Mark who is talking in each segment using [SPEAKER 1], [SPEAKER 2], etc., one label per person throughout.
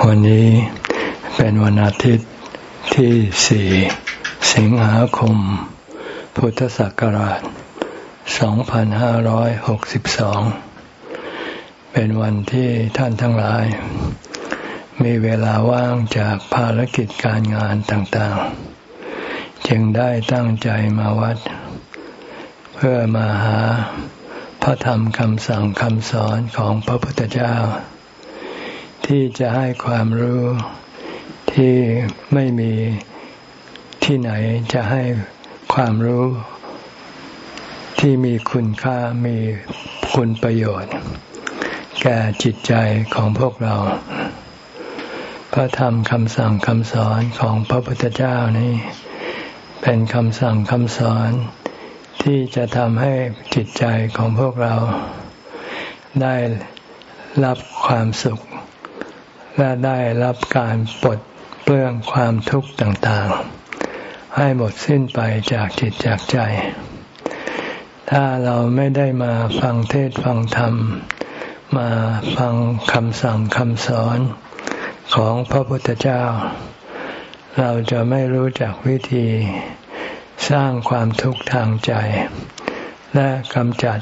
[SPEAKER 1] วันนี้เป็นวันอาทิตย์ที่สี่สิงหาคม พุทธศักราช 2562 เป็นวันที่ท่านทั้งหลาย มีเวลาว่างจากภารกิจการงานต่างๆ จึงได้ตั้งใจมาวัด เพื่อมาหาพระธรรมคำสั่งคำสอนของพระพุทธเจ้า ที่จะให้ความรู้ที่ไม่มีที่ไหนจะให้ความรู้ที่มีคุณค่ามีคุณประโยชน์ แก่จิตใจของพวกเรา พระธรรมคำสั่งคำสอนของพระพุทธเจ้านี้ เป็นคำสั่งคำสอน ที่จะทำให้จิตใจของพวกเรา ได้รับความสุข และได้รับการปลดเปลื้องความทุกข์ต่างๆ ให้หมดสิ้นไปจากจิตจากใจ ถ้าเราไม่ได้มาฟังเทศฟังธรรม มาฟังคำสั่งคำสอนของพระพุทธเจ้า เราจะไม่รู้จักวิธีสร้างความทุกข์ทางใจ และกำจัด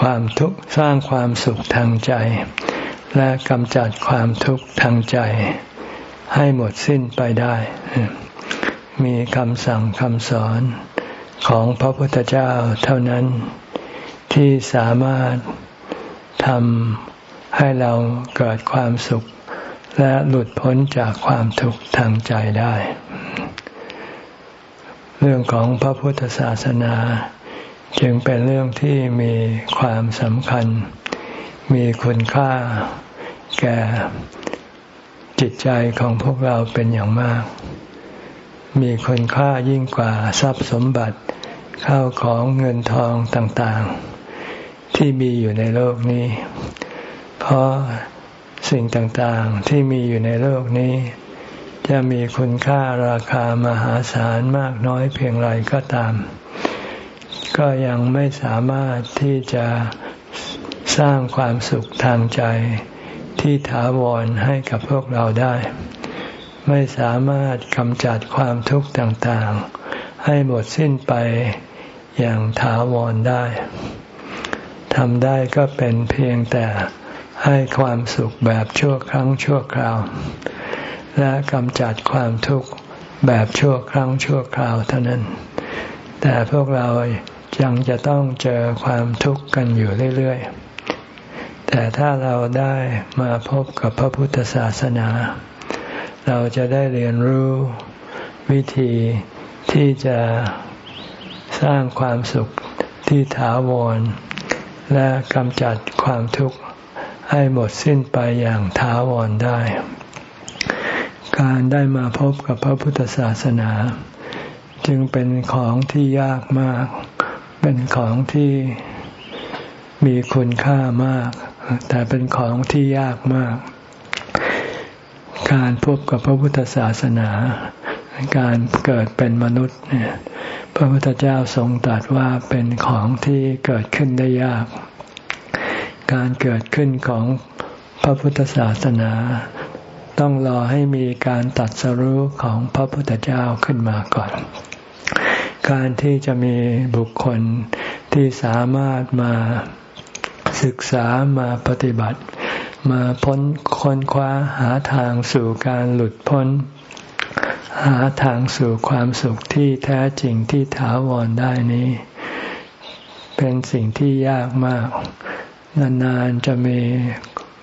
[SPEAKER 1] ความทุกข์สร้างความสุขทางใจ และกำจัดความทุกข์ทางใจ ให้หมดสิ้นไปได้ มีคำสั่งคำสอนของพระพุทธเจ้าเท่านั้น ที่สามารถทำให้เราเกิดความสุข และหลุดพ้นจากความทุกข์ทางใจได้ เรื่องของพระพุทธศาสนา จึงเป็นเรื่องที่มีความสำคัญ มีคุณค่าแก่จิตใจของพวกเราเป็นอย่างมาก มีคุณค่ายิ่งกว่าทรัพย์สมบัติข้าวของเงินทองต่างๆ ที่มีอยู่ในโลกนี้ เพราะสิ่งต่างๆที่มีอยู่ในโลกนี้ จะมีคุณค่าราคามหาศาลมากน้อยเพียงไรก็ตาม ก็ยังไม่สามารถที่จะ สร้างความสุขทางใจที่ถาวรให้กับพวกเราได้ ไม่สามารถกำจัดความทุกข์ต่างๆ ให้หมดสิ้นไปอย่างถาวรได้ทำได้ก็เป็นเพียงแต่ให้ความสุขแบบชั่วครั้งชั่วคราว และกำจัดความทุกข์แบบชั่วครั้งชั่วคราวเท่านั้น แต่พวกเรายังจะต้องเจอความทุกข์กันอยู่เรื่อยๆ แต่ถ้าเราได้มาพบกับพระพุทธศาสนา เราจะได้เรียนรู้วิธีที่จะสร้างความสุขที่ถาวร และกำจัดความทุกข์ให้หมดสิ้นไปอย่างถาวรได้ การได้มาพบกับพระพุทธศาสนา จึงเป็นของที่ยากมาก เป็นของที่มีคุณค่ามาก แต่เป็นของที่ยากมาก การพบกับพระพุทธศาสนา การเกิดเป็นมนุษย์เนี่ยพระพุทธเจ้าทรงตรัสว่าเป็นของที่เกิดขึ้นได้ยาก การเกิดขึ้นของพระพุทธศาสนา ต้องรอให้มีการตัดสรู้ของพระพุทธเจ้าขึ้นมาก่อน การที่จะมีบุคคลที่สามารถมา ศึกษามาปฏิบัติ มาพ้นค้นคว้าหาทางสู่การหลุดพ้น หาทางสู่ความสุขที่แท้จริงที่ถาวรได้นี้ เป็นสิ่งที่ยากมาก นานๆจะมี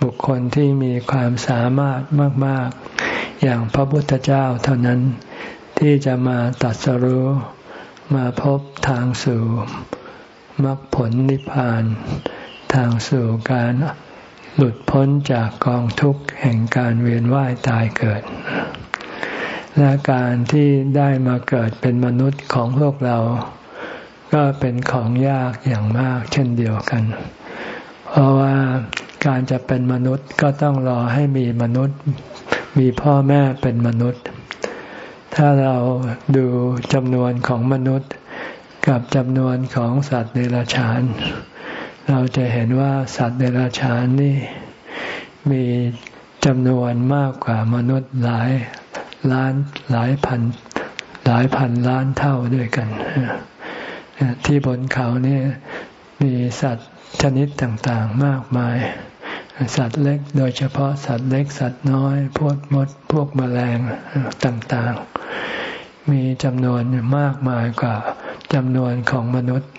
[SPEAKER 1] บุคคลที่มีความสามารถมาก ๆ อย่างพระพุทธเจ้าเท่านั้นที่จะมาตัดสรู้มาพบทางสู่มรรคผลนิพพาน ทางสู่การหลุดพ้นจากกองทุกข์แห่งการเวียนว่ายตายเกิด และการที่ได้มาเกิดเป็นมนุษย์ของพวกเรา ก็เป็นของยากอย่างมากเช่นเดียวกัน เพราะว่าการจะเป็นมนุษย์ก็ต้องรอให้มีมนุษย์ มีพ่อแม่เป็นมนุษย์ ถ้าเราดูจำนวนของมนุษย์ กับจำนวนของสัตว์เดรัจฉาน เราจะเห็นว่าสัตว์เดรัจฉานนี่มีจำนวนมากกว่ามนุษย์หลายล้านหลายพัน หลายพันล้านเท่าด้วยกัน ที่บนเขานี่มีสัตว์ชนิดต่างๆมากมาย สัตว์เล็กโดยเฉพาะสัตว์เล็กสัตว์น้อย พวกมด พวกแมลงต่างๆ มีจำนวนมากมายกว่าจำนวนของมนุษย์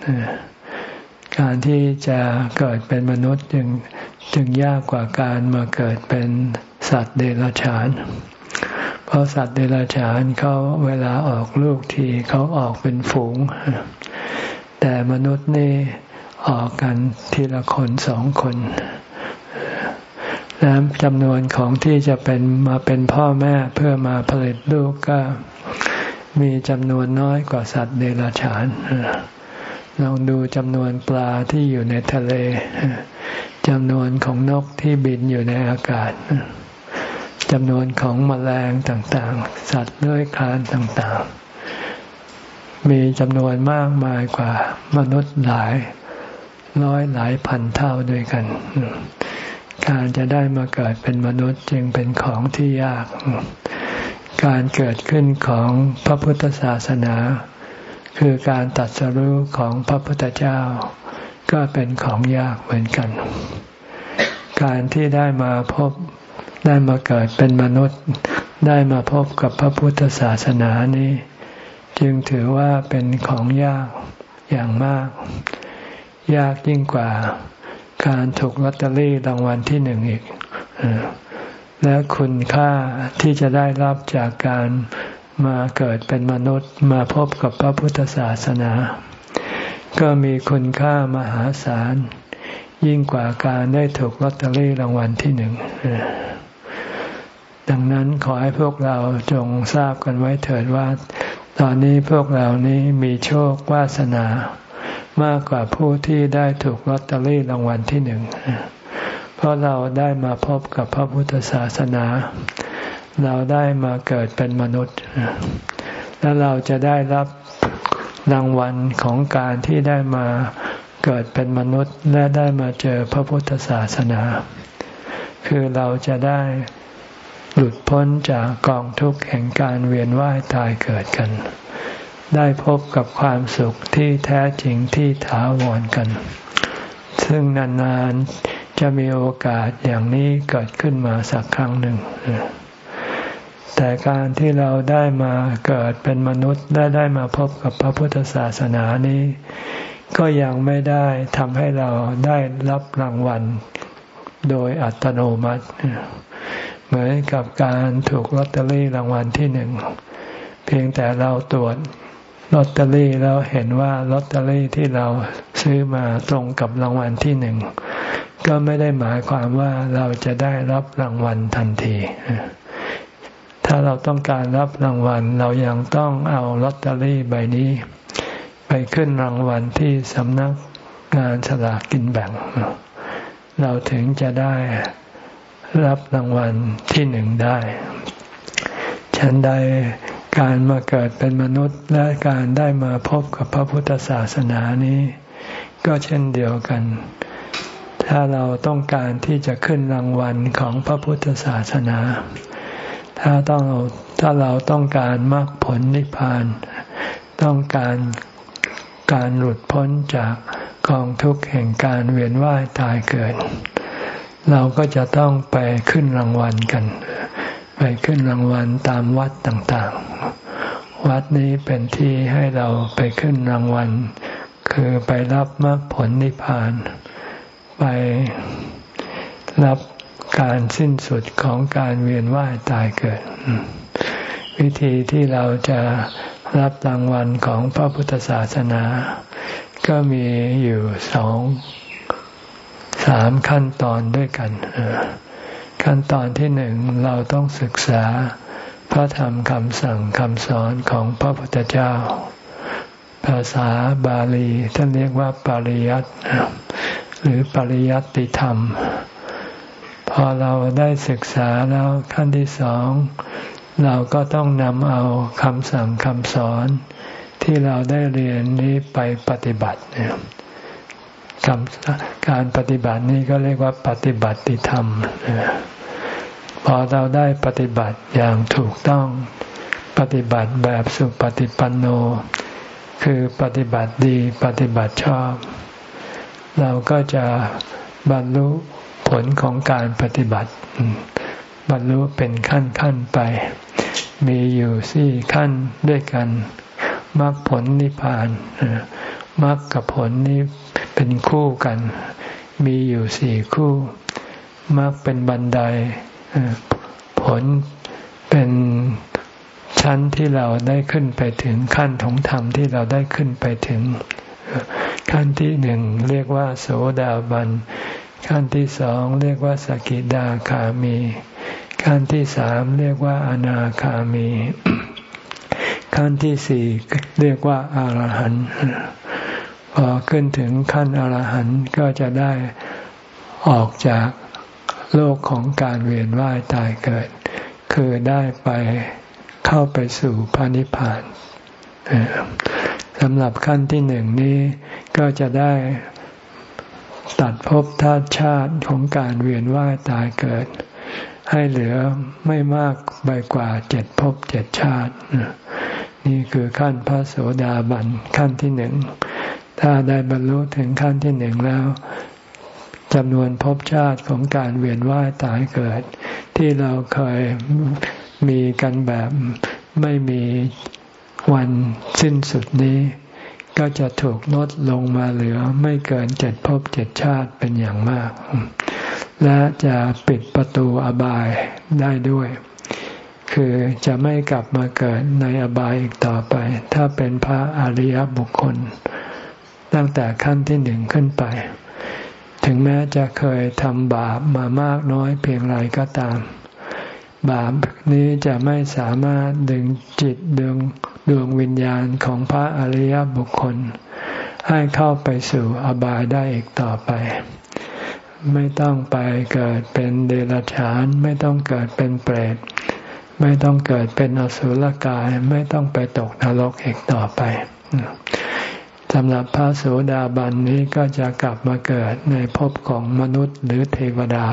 [SPEAKER 1] การที่จะเกิดเป็นมนุษย์จึงจึงยากกว่าการมาเกิดเป็นสัตว์เดรัจฉาน เพราะสัตว์เดรัจฉานเขาเวลาออกลูกทีเขาออกเป็นฝูง แต่มนุษย์นี่ออกกันทีละคนสองคนและจำนวนของที่จะเป็นมาเป็นพ่อแม่เพื่อมาผลิตลูกก็มีจำนวนน้อยกว่าสัตว์เดรัจฉาน ลองดูจำนวนปลาที่อยู่ในทะเลจำนวนของนกที่บินอยู่ในอากาศจำนวนของมแมลงต่างๆ สัตว์เลื้อยคลานต่างๆ มีจำนวนมากมายกว่ามนุษย์หลาย ร้อยหลายพันเท่าด้วยกัน การจะได้มาเกิดเป็นมนุษย์จึงเป็นของที่ยาก การเกิดขึ้นของพระพุทธศาสนา คือการตัดสรู้ของพระพุทธเจ้า ก็เป็นของยากเหมือนกัน การที่ได้มาพบได้มาเกิดเป็นมนุษย์ ได้มาพบกับพระพุทธศาสนานี้ จึงถือว่าเป็นของยากอย่างมาก ยากยิ่งกว่าการถูกลอตเตอรี่รางวัลที่หนึ่งอีกและคุณค่าที่จะได้รับจากการ มาเกิดเป็นมนุษย์มาพบกับพระพุทธศาสนา ก็มีคุณค่ามหาศาล ยิ่งกว่าการได้ถูกลอตเตอรี่รางวัลที่หนึ่ง ดังนั้นขอให้พวกเราจงทราบกันไว้เถิดว่า ตอนนี้พวกเรานี้มีโชควาสนามากกว่าผู้ที่ได้ถูกลอตเตอรี่รางวัลที่หนึ่ง เพราะเราได้มาพบกับพระพุทธศาสนา เราได้มาเกิดเป็นมนุษย์ และเราจะได้รับรางวัลของการที่ได้มาเกิดเป็นมนุษย์ และได้มาเจอพระพุทธศาสนา คือเราจะได้หลุดพ้นจากกองทุกข์แห่งการเวียนว่ายตายเกิดกัน ได้พบกับความสุขที่แท้จริงที่ถาวรกัน ซึ่งนานๆจะมีโอกาสอย่างนี้เกิดขึ้นมาสักครั้งหนึ่ง แต่การที่เราได้มาเกิดเป็นมนุษย์ได้ได้มาพบกับพระพุทธศาสนานี้ ก็ยังไม่ได้ทำให้เราได้รับรางวัลโดยอัตโนมัติ เหมือนกับการถูกลอตเตอรี่รางวัลที่หนึ่ง เพียงแต่เราตรวจลอตเตอรี่แล้วเห็นว่าลอตเตอรี่ที่เราซื้อมาตรงกับรางวัลที่หนึ่ง ก็ไม่ได้หมายความว่าเราจะได้รับรางวัลทันที ถ้าเราต้องการรับรางวัล เรายังต้องเอาลอตเตอรี่ใบนี้ ไปขึ้นรางวัลที่สำนักงานสลากกินแบ่ง เราถึงจะได้รับรางวัลที่หนึ่งได้ ฉันได้การมาเกิดเป็นมนุษย์และการได้มาพบกับพระพุทธศาสนานี้ ก็เช่นเดียวกัน ถ้าเราต้องการที่จะขึ้นรางวัลของพระพุทธศาสนา ถ้าต้องถ้าเราต้องการมรรคผลนิพพาน ต้องการการหลุดพ้นจากกองทุกข์แห่งการเวียนว่ายตายเกิด เราก็จะต้องไปขึ้นรางวัลกัน ไปขึ้นรางวัลตามวัดต่างๆ วัดนี้เป็นที่ให้เราไปขึ้นรางวัล คือไปรับมรรคผลนิพพาน ไปรับ การสิ้นสุดของการเวียนว่ายตายเกิด วิธีที่เราจะรับรางวัลของพระพุทธศาสนา ก็มีอยู่สองสามขั้นตอนด้วยกัน ขั้นตอนที่หนึ่งเราต้องศึกษาพระธรรมคำสั่งคำสอนของพระพุทธเจ้า ภาษาบาลีท่านเรียกว่าปริยัติหรือปริยัติธรรม พอเราได้ศึกษาแล้วขั้นที่สอง เราก็ต้องนำเอาคำสั่งคำสอน ที่เราได้เรียนนี้ไปปฏิบัติเนี่ยการปฏิบัตินี้ก็เรียกว่าปฏิบัติธรรม พอเราได้ปฏิบัติอย่างถูกต้องปฏิบัติแบบสุปฏิปันโน คือปฏิบัติดีปฏิบัติชอบ เราก็จะบรรลุ ผลของการปฏิบัติ บรรลุเป็นขั้นขั้นไป มีอยู่สี่ขั้นด้วยกันมรรคผลนิพพานมรรคกับผลนี้เป็นคู่กัน มีอยู่สี่คู่มรรคเป็นบันไดผลเป็นชั้นที่เราได้ขึ้นไปถึงขั้นของธรรมที่เราได้ขึ้นไปถึง ขั้นที่หนึ่งเรียกว่า โสดาบัน ขั้นที่สองเรียกว่าสกิดาคามี ขั้นที่สามเรียกว่าอนาคามี ขั้นที่สี่เรียกว่าอารหันต์พอขึ้นถึงขั้นอรหันต์ก็จะได้ออกจากโลกของการเวียนว่ายตายเกิด คือได้ไปเข้าไปสู่พระนิพพานสำหรับขั้นที่หนึ่งนี้ก็จะได้ ตัดภพธาตุชาติของการเวียนว่ายตายเกิด ให้เหลือไม่มากไปกว่าเจ็ดภพเจ็ดชาติ นี่คือขั้นพระโสดาบันขั้นที่หนึ่ง ถ้าได้บรรลุถึงขั้นที่หนึ่งแล้วจำนวนภพชาติของการเวียนว่ายตายเกิด ที่เราเคยมีกันแบบไม่มีวันสิ้นสุดนี้ ก็จะถูกลดลงมาเหลือไม่เกินเจ็ดภพเจ็ดชาติเป็นอย่างมาก และจะปิดประตูอบายได้ด้วย คือจะไม่กลับมาเกิดในอบายอีกต่อไป ถ้าเป็นพระอริยบุคคล ตั้งแต่ขั้นที่หนึ่งขึ้นไป ถึงแม้จะเคยทำบาปมามากน้อยเพียงไรก็ตาม บาปนี้จะไม่สามารถดึงจิตดวง ดวงวิญญาณของพระอริยบุคคล ให้เข้าไปสู่อบายได้อีกต่อไป ไม่ต้องไปเกิดเป็นเดรัจฉาน ไม่ต้องเกิดเป็นเปรตไม่ต้องเกิดเป็นอสุรกาย ไม่ต้องไปตกนรกอีกต่อไปสำหรับพระโสดาบันนี้ก็จะกลับมาเกิดในภพของมนุษย์หรือเทวดา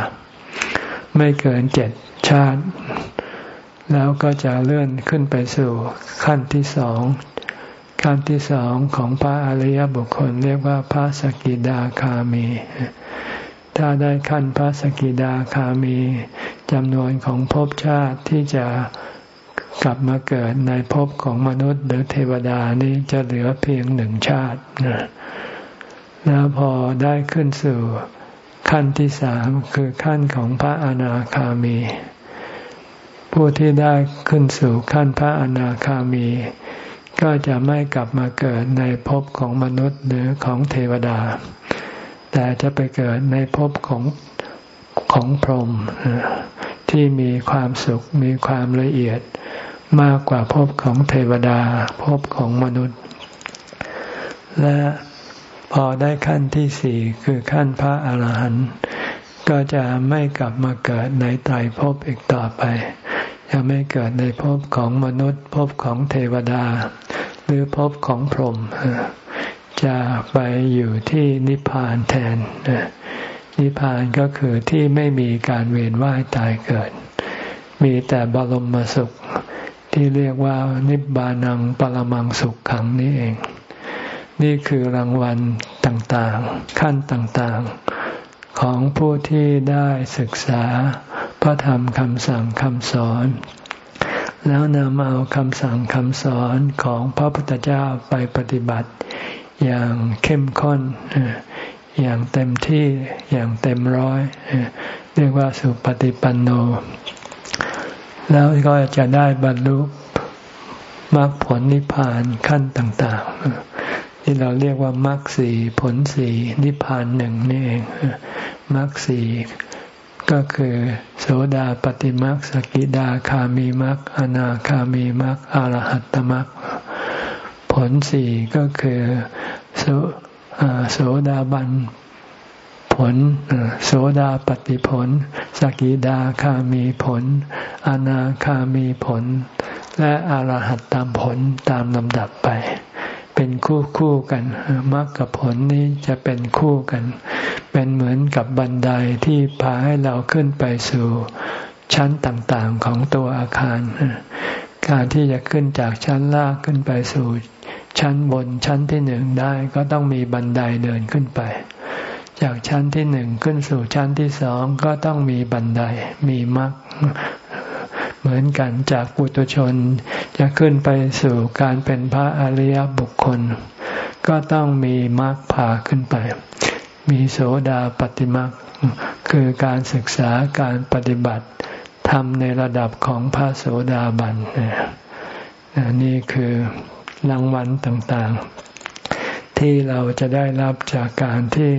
[SPEAKER 1] ไม่เกินเจ็ดชาติ แล้วก็จะเลื่อนขึ้นไปสู่ขั้นที่สอง ขั้นที่สองของพระอริยบุคคลเรียกว่าพระสกิดาคามี ถ้าได้ขั้นพระสกิดาคามีจำนวนของภพชาติที่จะกลับมาเกิดในภพของมนุษย์หรือเทวดานี้จะเหลือเพียงหนึ่งชาตินะแล้วพอได้ขึ้นสู่ขั้นที่สามคือขั้นของพระอนาคามี ผู้ที่ได้ขึ้นสู่ขั้นพระอนาคามี ก็จะไม่กลับมาเกิดในภพของมนุษย์หรือของเทวดา แต่จะไปเกิดในภพของของพรหมที่มีความสุขมีความละเอียดมากกว่าภพของเทวดาภพของมนุษย์ และพอได้ขั้นที่สี่คือขั้นพระอาหารหันต์ก็จะไม่กลับมาเกิดในไตรภพอีกต่อไป จะไม่เกิดในภพของมนุษย์ภพของเทวดา หรือภพของพรหมจะไปอยู่ที่นิพพานแทน นิพพานก็คือที่ไม่มีการเวียนว่ายตายเกิด มีแต่บรมสุข ที่เรียกว่านิบานังปรมังสุขขังนี้เอง นี่คือรางวัลต่างๆ ขั้นต่างๆ ของผู้ที่ได้ศึกษา พระธรรมคำสั่งคำสอน แล้วนำเอาคำสั่งคำสอนของพระพุทธเจ้าไปปฏิบัติ อย่างเข้มข้น อย่างเต็มที่อย่างเต็มร้อย เรียกว่าสุปฏิปันโน แล้วก็จะได้บรรลุมรรคผลนิพพานขั้นต่าง ๆ ที่เราเรียกว่ามรรคสี่ผลสี่นิพพานหนึ่งนี่เองมรรคสี่ ก็คือโสดาปฏิมักสกิดาคามีมักอนาคามีมักอรหัตตมักผลสี่ก็คือโสโสดาบันผลโสดาปฏิผล สกิดาคามีผล อนาคามีผล และอรหัตตามผลตามลำดับไป เป็นคู่คู่กันมรรคกับผลนี้จะเป็นคู่กัน เป็นเหมือนกับบันไดที่พาให้เราขึ้นไปสู่ชั้นต่างๆของตัวอาคาร การที่จะขึ้นจากชั้นล่างขึ้นไปสู่ ชั้นบนชั้นที่หนึ่งได้ก็ต้องมีบันไดเดินขึ้นไป จากชั้นที่หนึ่งขึ้นสู่ชั้นที่สองก็ต้องมีบันไดมีมรรค เหมือนกันจากปุตุชน จะขึ้นไปสู่การเป็นพระอริยบุคคล ก็ต้องมีมรรคพาขึ้นไป มีโสดาปฏิมรรคคือการศึกษาการปฏิบัติทำในระดับของพระโสดาบันนี่คือรางวัลต่างๆ ที่เราจะได้รับจากการที่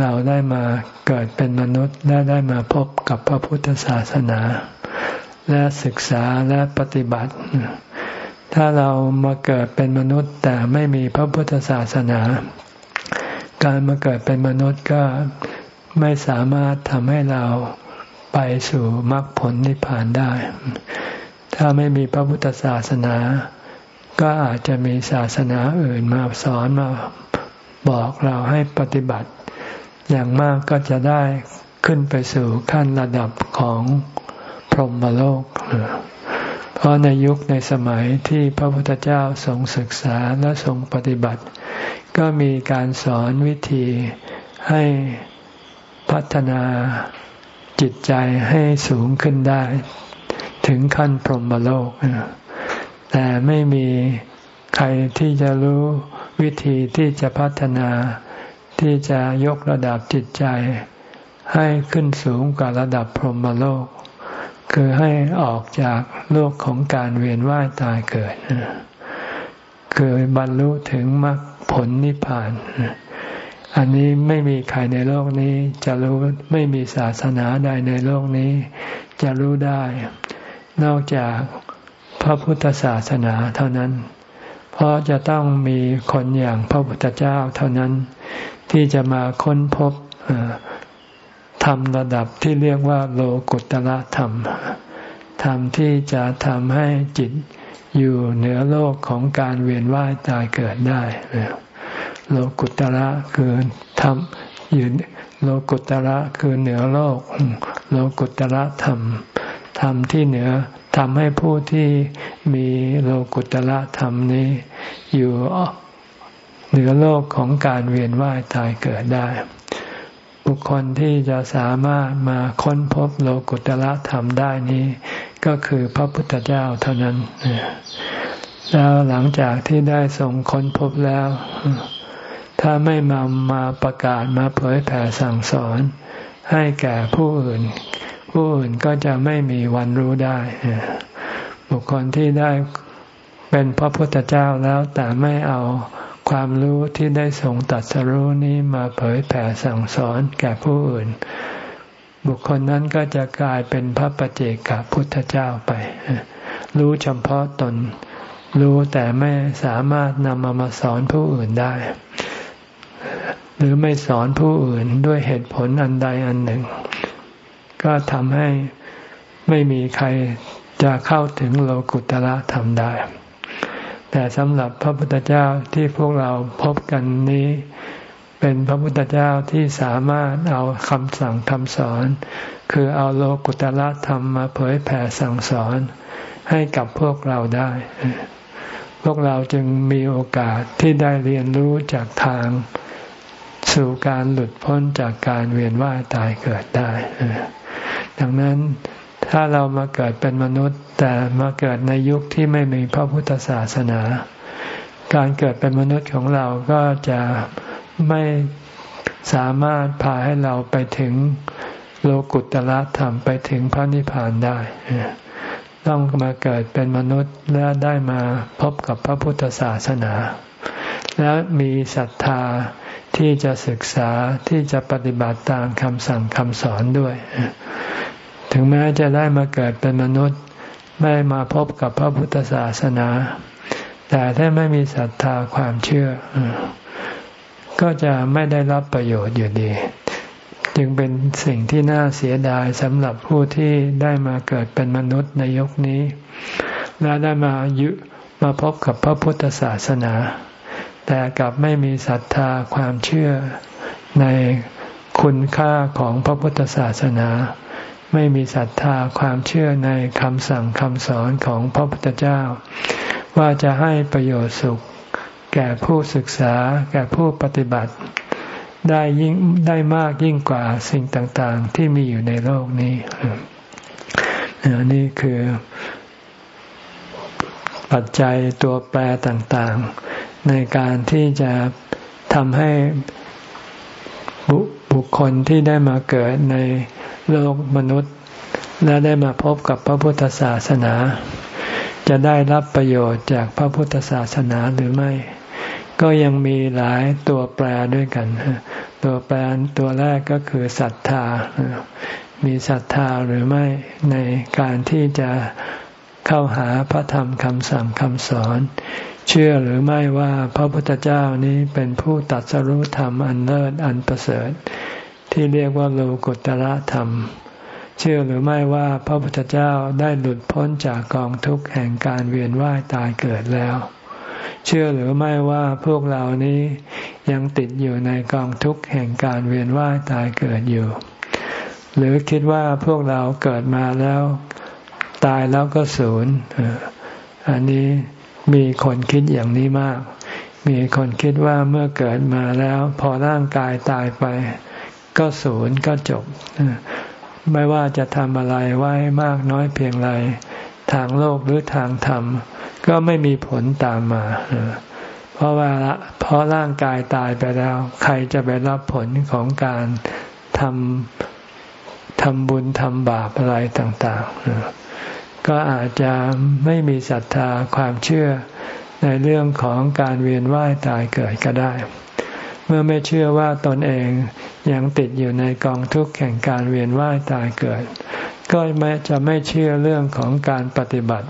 [SPEAKER 1] เราได้มาเกิดเป็นมนุษย์และได้มาพบกับพระพุทธศาสนา และศึกษาและปฏิบัติ ถ้าเรามาเกิดเป็นมนุษย์แต่ไม่มีพระพุทธศาสนา การมาเกิดเป็นมนุษย์ก็ไม่สามารถทำให้เราไปสู่มรรคผลนิพพานได้ ถ้าไม่มีพระพุทธศาสนา ก็อาจจะมีศาสนาอื่นมาสอนมาบอกเราให้ปฏิบัติ อย่างมากก็จะได้ขึ้นไปสู่ขั้นระดับของ รหมโลก เพราะในยุคในสมัยที่พระพุทธเจ้าทรงศึกษาและทรงปฏิบัติ ก็มีการสอนวิธีให้พัฒนาจิตใจให้สูงขึ้นได้ ถึงขั้นพรหมโลก แต่ไม่มีใครที่จะรู้วิธีที่จะพัฒนาที่จะยกระดับจิตใจ ให้ขึ้นสูงกว่าระดับพรหมโลก คือให้ออกจากโลกของการเวียนว่ายตายเกิด คือบรรลุถึงมรรคผลนิพพาน อันนี้ไม่มีใครในโลกนี้ จะรู้ไม่มีศาสนาใดในโลกนี้ จะรู้ได้ นอกจากพระพุทธศาสนาเท่านั้น เพราะจะต้องมีคนอย่างพระพุทธเจ้าเท่านั้นที่จะมาค้นพบ ธรรมระดับที่เรียกว่าโลกุตละธรรม ธรรมที่จะทำให้จิตอยู่เหนือโลกของการเวียนว่ายตายเกิดได้ โลกุตระคือธรรมอยู่โลกุตระคือเหนือโลก โลกุตระธรรม ธรรมที่เหนือทำให้ผู้ที่มีโลกุตละธรรมนี้ อยู่เหนือโลกของการเวียนว่ายตายเกิดได้ บุคคลที่จะสามารถมาค้นพบโลกุตละธรรมได้นี้ ก็คือพระพุทธเจ้าเท่านั้น แล้วหลังจากที่ได้ส่งค้นพบแล้ว ถ้าไม่มามาประกาศมาเผยแผ่สั่งสอน ให้แก่ผู้อื่น ผู้อื่นก็จะไม่มีวันรู้ได้ บุคคลที่ได้เป็นพระพุทธเจ้าแล้วแต่ไม่เอา ความรู้ที่ได้ส่งตัดสรู้นี้มาเผยแผ่สั่งสอนแก่ผู้อื่น บุคคลนั้นก็จะกลายเป็นพระปเจกับพุทธเจ้าไป รู้เฉพาะตน รู้แต่ไม่สามารถนำมามาสอนผู้อื่นได้ หรือไม่สอนผู้อื่นด้วยเหตุผลอันใดอันหนึ่ง ก็ทำให้ไม่มีใครจะเข้าถึงโลกุตละธรรมได้ แต่สำหรับพระพุทธเจ้าที่พวกเราพบกันนี้ เป็นพระพุทธเจ้าที่สามารถเอาคำสั่งคำสอน คือเอาโลกุตละธรรมมาเผยแผ่สั่งสอนให้กับพวกเราได้ พวกเราจึงมีโอกาสที่ได้เรียนรู้จากทาง สู่การหลุดพ้นจากการเวียนว่ายตายเกิดได้ ดังนั้น ถ้าเรามาเกิดเป็นมนุษย์ แต่มาเกิดในยุคที่ไม่มีพระพุทธศาสนา การเกิดเป็นมนุษย์ของเราก็จะไม่สามารถพาให้เราไปถึงโลกุตละธรรมไปถึงพระนิพพานได้ ต้องมาเกิดเป็นมนุษย์และได้มาพบกับพระพุทธศาสนา และมีศรัทธาที่จะศึกษาที่จะปฏิบัติตามคำสั่งคำสอนด้วย ถึงแม้จะได้มาเกิดเป็นมนุษย์ ไม่มาพบกับพระพุทธศาสนา แต่ถ้าไม่มีศรัทธาความเชื่อ ก็จะไม่ได้รับประโยชน์อยู่ดี จึงเป็นสิ่งที่น่าเสียดายสำหรับผู้ที่ได้มาเกิดเป็นมนุษย์ในยกนี้ และได้มายุมาพบกับพระพุทธศาสนา แต่กลับไม่มีศรัทธาความเชื่อในคุณค่าของพระพุทธศาสนา ไม่มีศรัทธาความเชื่อในคำสั่งคำสอนของพระพุทธเจ้า ว่าจะให้ประโยชน์สุข แก่ผู้ศึกษา แก่ผู้ปฏิบัติ ได้ยิ่งได้มากยิ่งกว่าสิ่งต่างๆ ที่มีอยู่ในโลกนี้นี่คือปัจจัยตัวแปรต่างๆ ในการที่จะทำให้ บุคคลที่ได้มาเกิดในโลกมนุษย์ และได้มาพบกับพระพุทธศาสนา จะได้รับประโยชน์จากพระพุทธศาสนาหรือไม่ ก็ยังมีหลายตัวแปรด้วยกัน ตัวแปรตัวแรกก็คือศรัทธา มีศรัทธาหรือไม่ในการที่จะเข้าหาพระธรรมคำสั่งคำสอน เชื่อหรือไม่ว่าพระพุทธเจ้านี้เป็นผู้ตัดสรุธรรมอันเลิศอันประเสริฐ ที่เรียกว่าโลกุตระธรรม เชื่อหรือไม่ว่าพระพุทธเจ้าได้หลุดพ้นจากกองทุกข์แห่งการเวียนว่ายตายเกิดแล้ว เชื่อหรือไม่ว่าพวกเรานี้ยังติดอยู่ในกองทุกข์แห่งการเวียนว่ายตายเกิดอยู่ หรือคิดว่าพวกเราเกิดมาแล้ว ตายแล้วก็ศูนย์อันนี้ มีคนคิดอย่างนี้มาก มีคนคิดว่าเมื่อเกิดมาแล้ว พอร่างกายตายไป ก็ศูนย์ก็จบ ไม่ว่าจะทำอะไรไว้มากน้อยเพียงไร ทางโลกหรือทางธรรม ก็ไม่มีผลตามมา เพราะว่าเพราะร่างกายตายไปแล้ว ใครจะไปรับผลของการทำทำบุญทำบาปอะไรต่าง ๆ ก็อาจจะไม่มีศรัทธาความเชื่อในเรื่องของการเวียนว่ายตายเกิดก็ได้ เมื่อไม่เชื่อว่าตนเองยังติดอยู่ในกองทุกข์แห่งการเวียนว่ายตายเกิด ก็ไม่จะไม่เชื่อเรื่องของการปฏิบัติ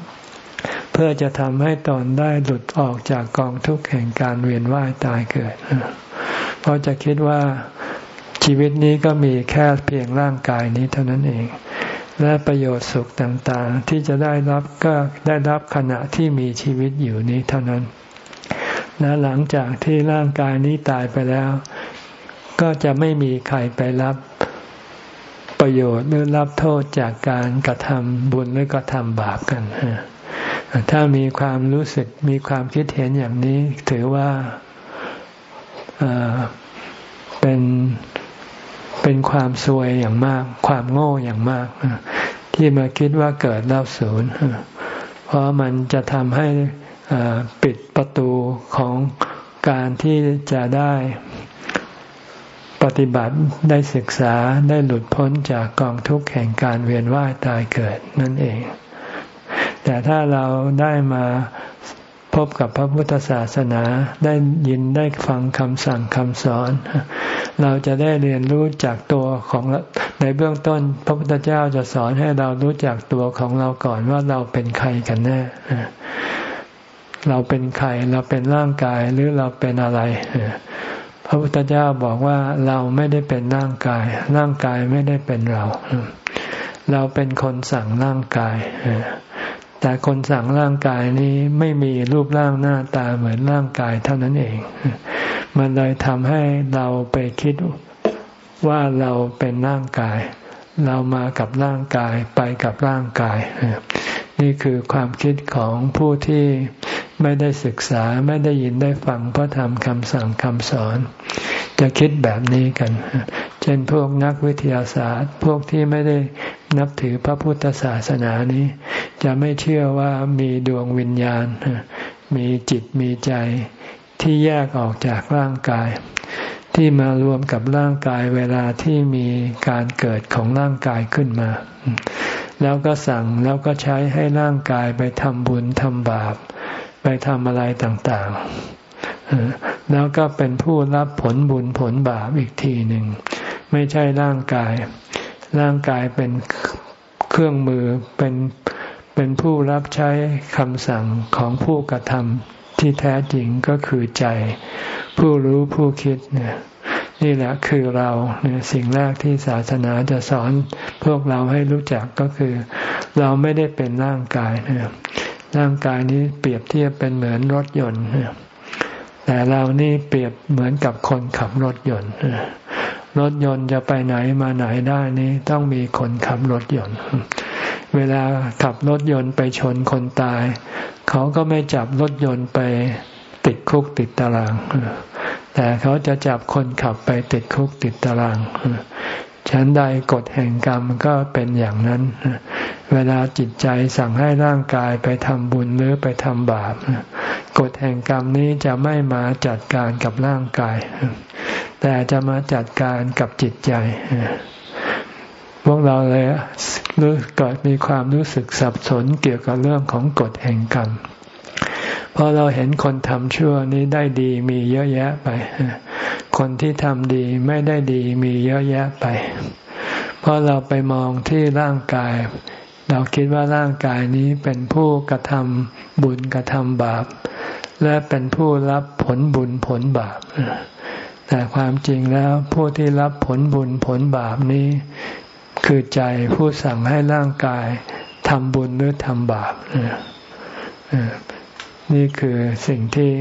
[SPEAKER 1] เพื่อจะทำให้ตนได้หลุดออกจากกองทุกข์แห่งการเวียนว่ายตายเกิด เพราะจะคิดว่าชีวิตนี้ก็มีแค่เพียงร่างกายนี้เท่านั้นเอง และประโยชน์สุขต่างๆ ที่จะได้รับก็ได้รับขณะที่มีชีวิตอยู่นี้เท่านั้น และหลังจากที่ร่างกายนี้ตายไปแล้ว ก็จะไม่มีใครไปรับประโยชน์หรือรับโทษจากการกระทำบุญหรือกระทำบาปกัน ถ้ามีความรู้สึกมีความคิดเห็นอย่างนี้ ถือว่าเป็น เป็นความซวยอย่างมาก ความโง่อย่างมาก ที่มาคิดว่าเกิดแล้วศูนย์เพราะมันจะทำให้ปิดประตูของการที่จะได้ปฏิบัติได้ศึกษาได้หลุดพ้นจากกองทุกข์แห่งการเวียนว่ายตายเกิดนั่นเอง แต่ถ้าเราได้มา บกับพระพุทธศาสนาได้ยินได้ฟังคำสั่งคำสอน เราจะได้เรียนรู้จากตัวของในเบื้องต้น พระพุทธเจ้าจะสอนให้เรารู้จักตัวของเราก่อนว่าเราเป็นใครกันแน่เราเป็นใครเราเป็นร่างกายหรือเราเป็นอะไรพระพุทธเจ้าบอกว่าเราไม่ได้เป็นร่างกาย ร่างกายไม่ได้เป็นเรา เราเป็นคนสั่งร่างกาย แต่คนสั่งร่างกายนี้ไม่มีรูปร่างหน้าตาเหมือนร่างกายเท่านั้นเอง มันเลยทำให้เราไปคิดว่าเราเป็นร่างกาย เรามากับร่างกายไปกับร่างกาย นี่คือความคิดของผู้ที่ ไม่ได้ศึกษาไม่ได้ยินได้ฟังพระธรรมคำสั่งคำสอน จะคิดแบบนี้กัน เช่นพวกนักวิทยาศาสตร์ พวกที่ไม่ได้นับถือพระพุทธศาสนานี้ จะไม่เชื่อว่ามีดวงวิญญาณ มีจิตมีใจที่แยกออกจากร่างกาย ที่มารวมกับร่างกายเวลาที่มีการเกิดของร่างกายขึ้นมา แล้วก็สั่งแล้วก็ใช้ให้ร่างกายไปทำบุญทำบาป ไปทำอะไรต่างๆ แล้วก็เป็นผู้รับผลบุญผลบาปอีกทีหนึ่ง ไม่ใช่ร่างกาย ร่างกายเป็นเครื่องมือเป็นเป็นผู้รับใช้คำสั่งของผู้กระทำที่แท้จริงก็คือใจ ผู้รู้ผู้คิดเนี่ยนี่แหละคือเราเนี่ยสิ่งแรกที่ศาสนาจะสอนพวกเราให้รู้จักก็คือ เราไม่ได้เป็นร่างกายเนี่ย ร่างกายนี้เปรียบเทียบเป็นเหมือนรถยนต์ แต่เรานี่เปรียบเหมือนกับคนขับรถยนต์ รถยนต์จะไปไหนมาไหนได้นี้ต้องมีคนขับรถยนต์ เวลาขับรถยนต์ไปชนคนตาย เขาก็ไม่จับรถยนต์ไปติดคุกติดตาราง แต่เขาจะจับคนขับไปติดคุกติดตาราง ฉันใดกฎแห่งกรรมก็เป็นอย่างนั้น เวลาจิตใจสั่งให้ร่างกายไปทำบุญหรือไปทำบาปกฎแห่งกรรมนี้จะไม่มาจัดการกับร่างกาย แต่จะมาจัดการกับจิตใจ พวกเราเลยรู้เกิดมีความรู้สึกสับสนเกี่ยวกับเรื่องของกฎแห่งกรรม เพราะเราเห็นคนทำชั่วนี้ได้ดีมีเยอะแยะไป คนที่ทำดีไม่ได้ดีมีเยอะแยะไป เพราะเราไปมองที่ร่างกาย เราคิดว่าร่างกายนี้เป็นผู้กระทำบุญกระทำบาป และเป็นผู้รับผลบุญผลบาปแต่ความจริงแล้วผู้ที่รับผลบุญผลบาปนี้ คือใจผู้สั่งให้ร่างกายทำบุญหรือทำบาป นี่คือสิ่งที่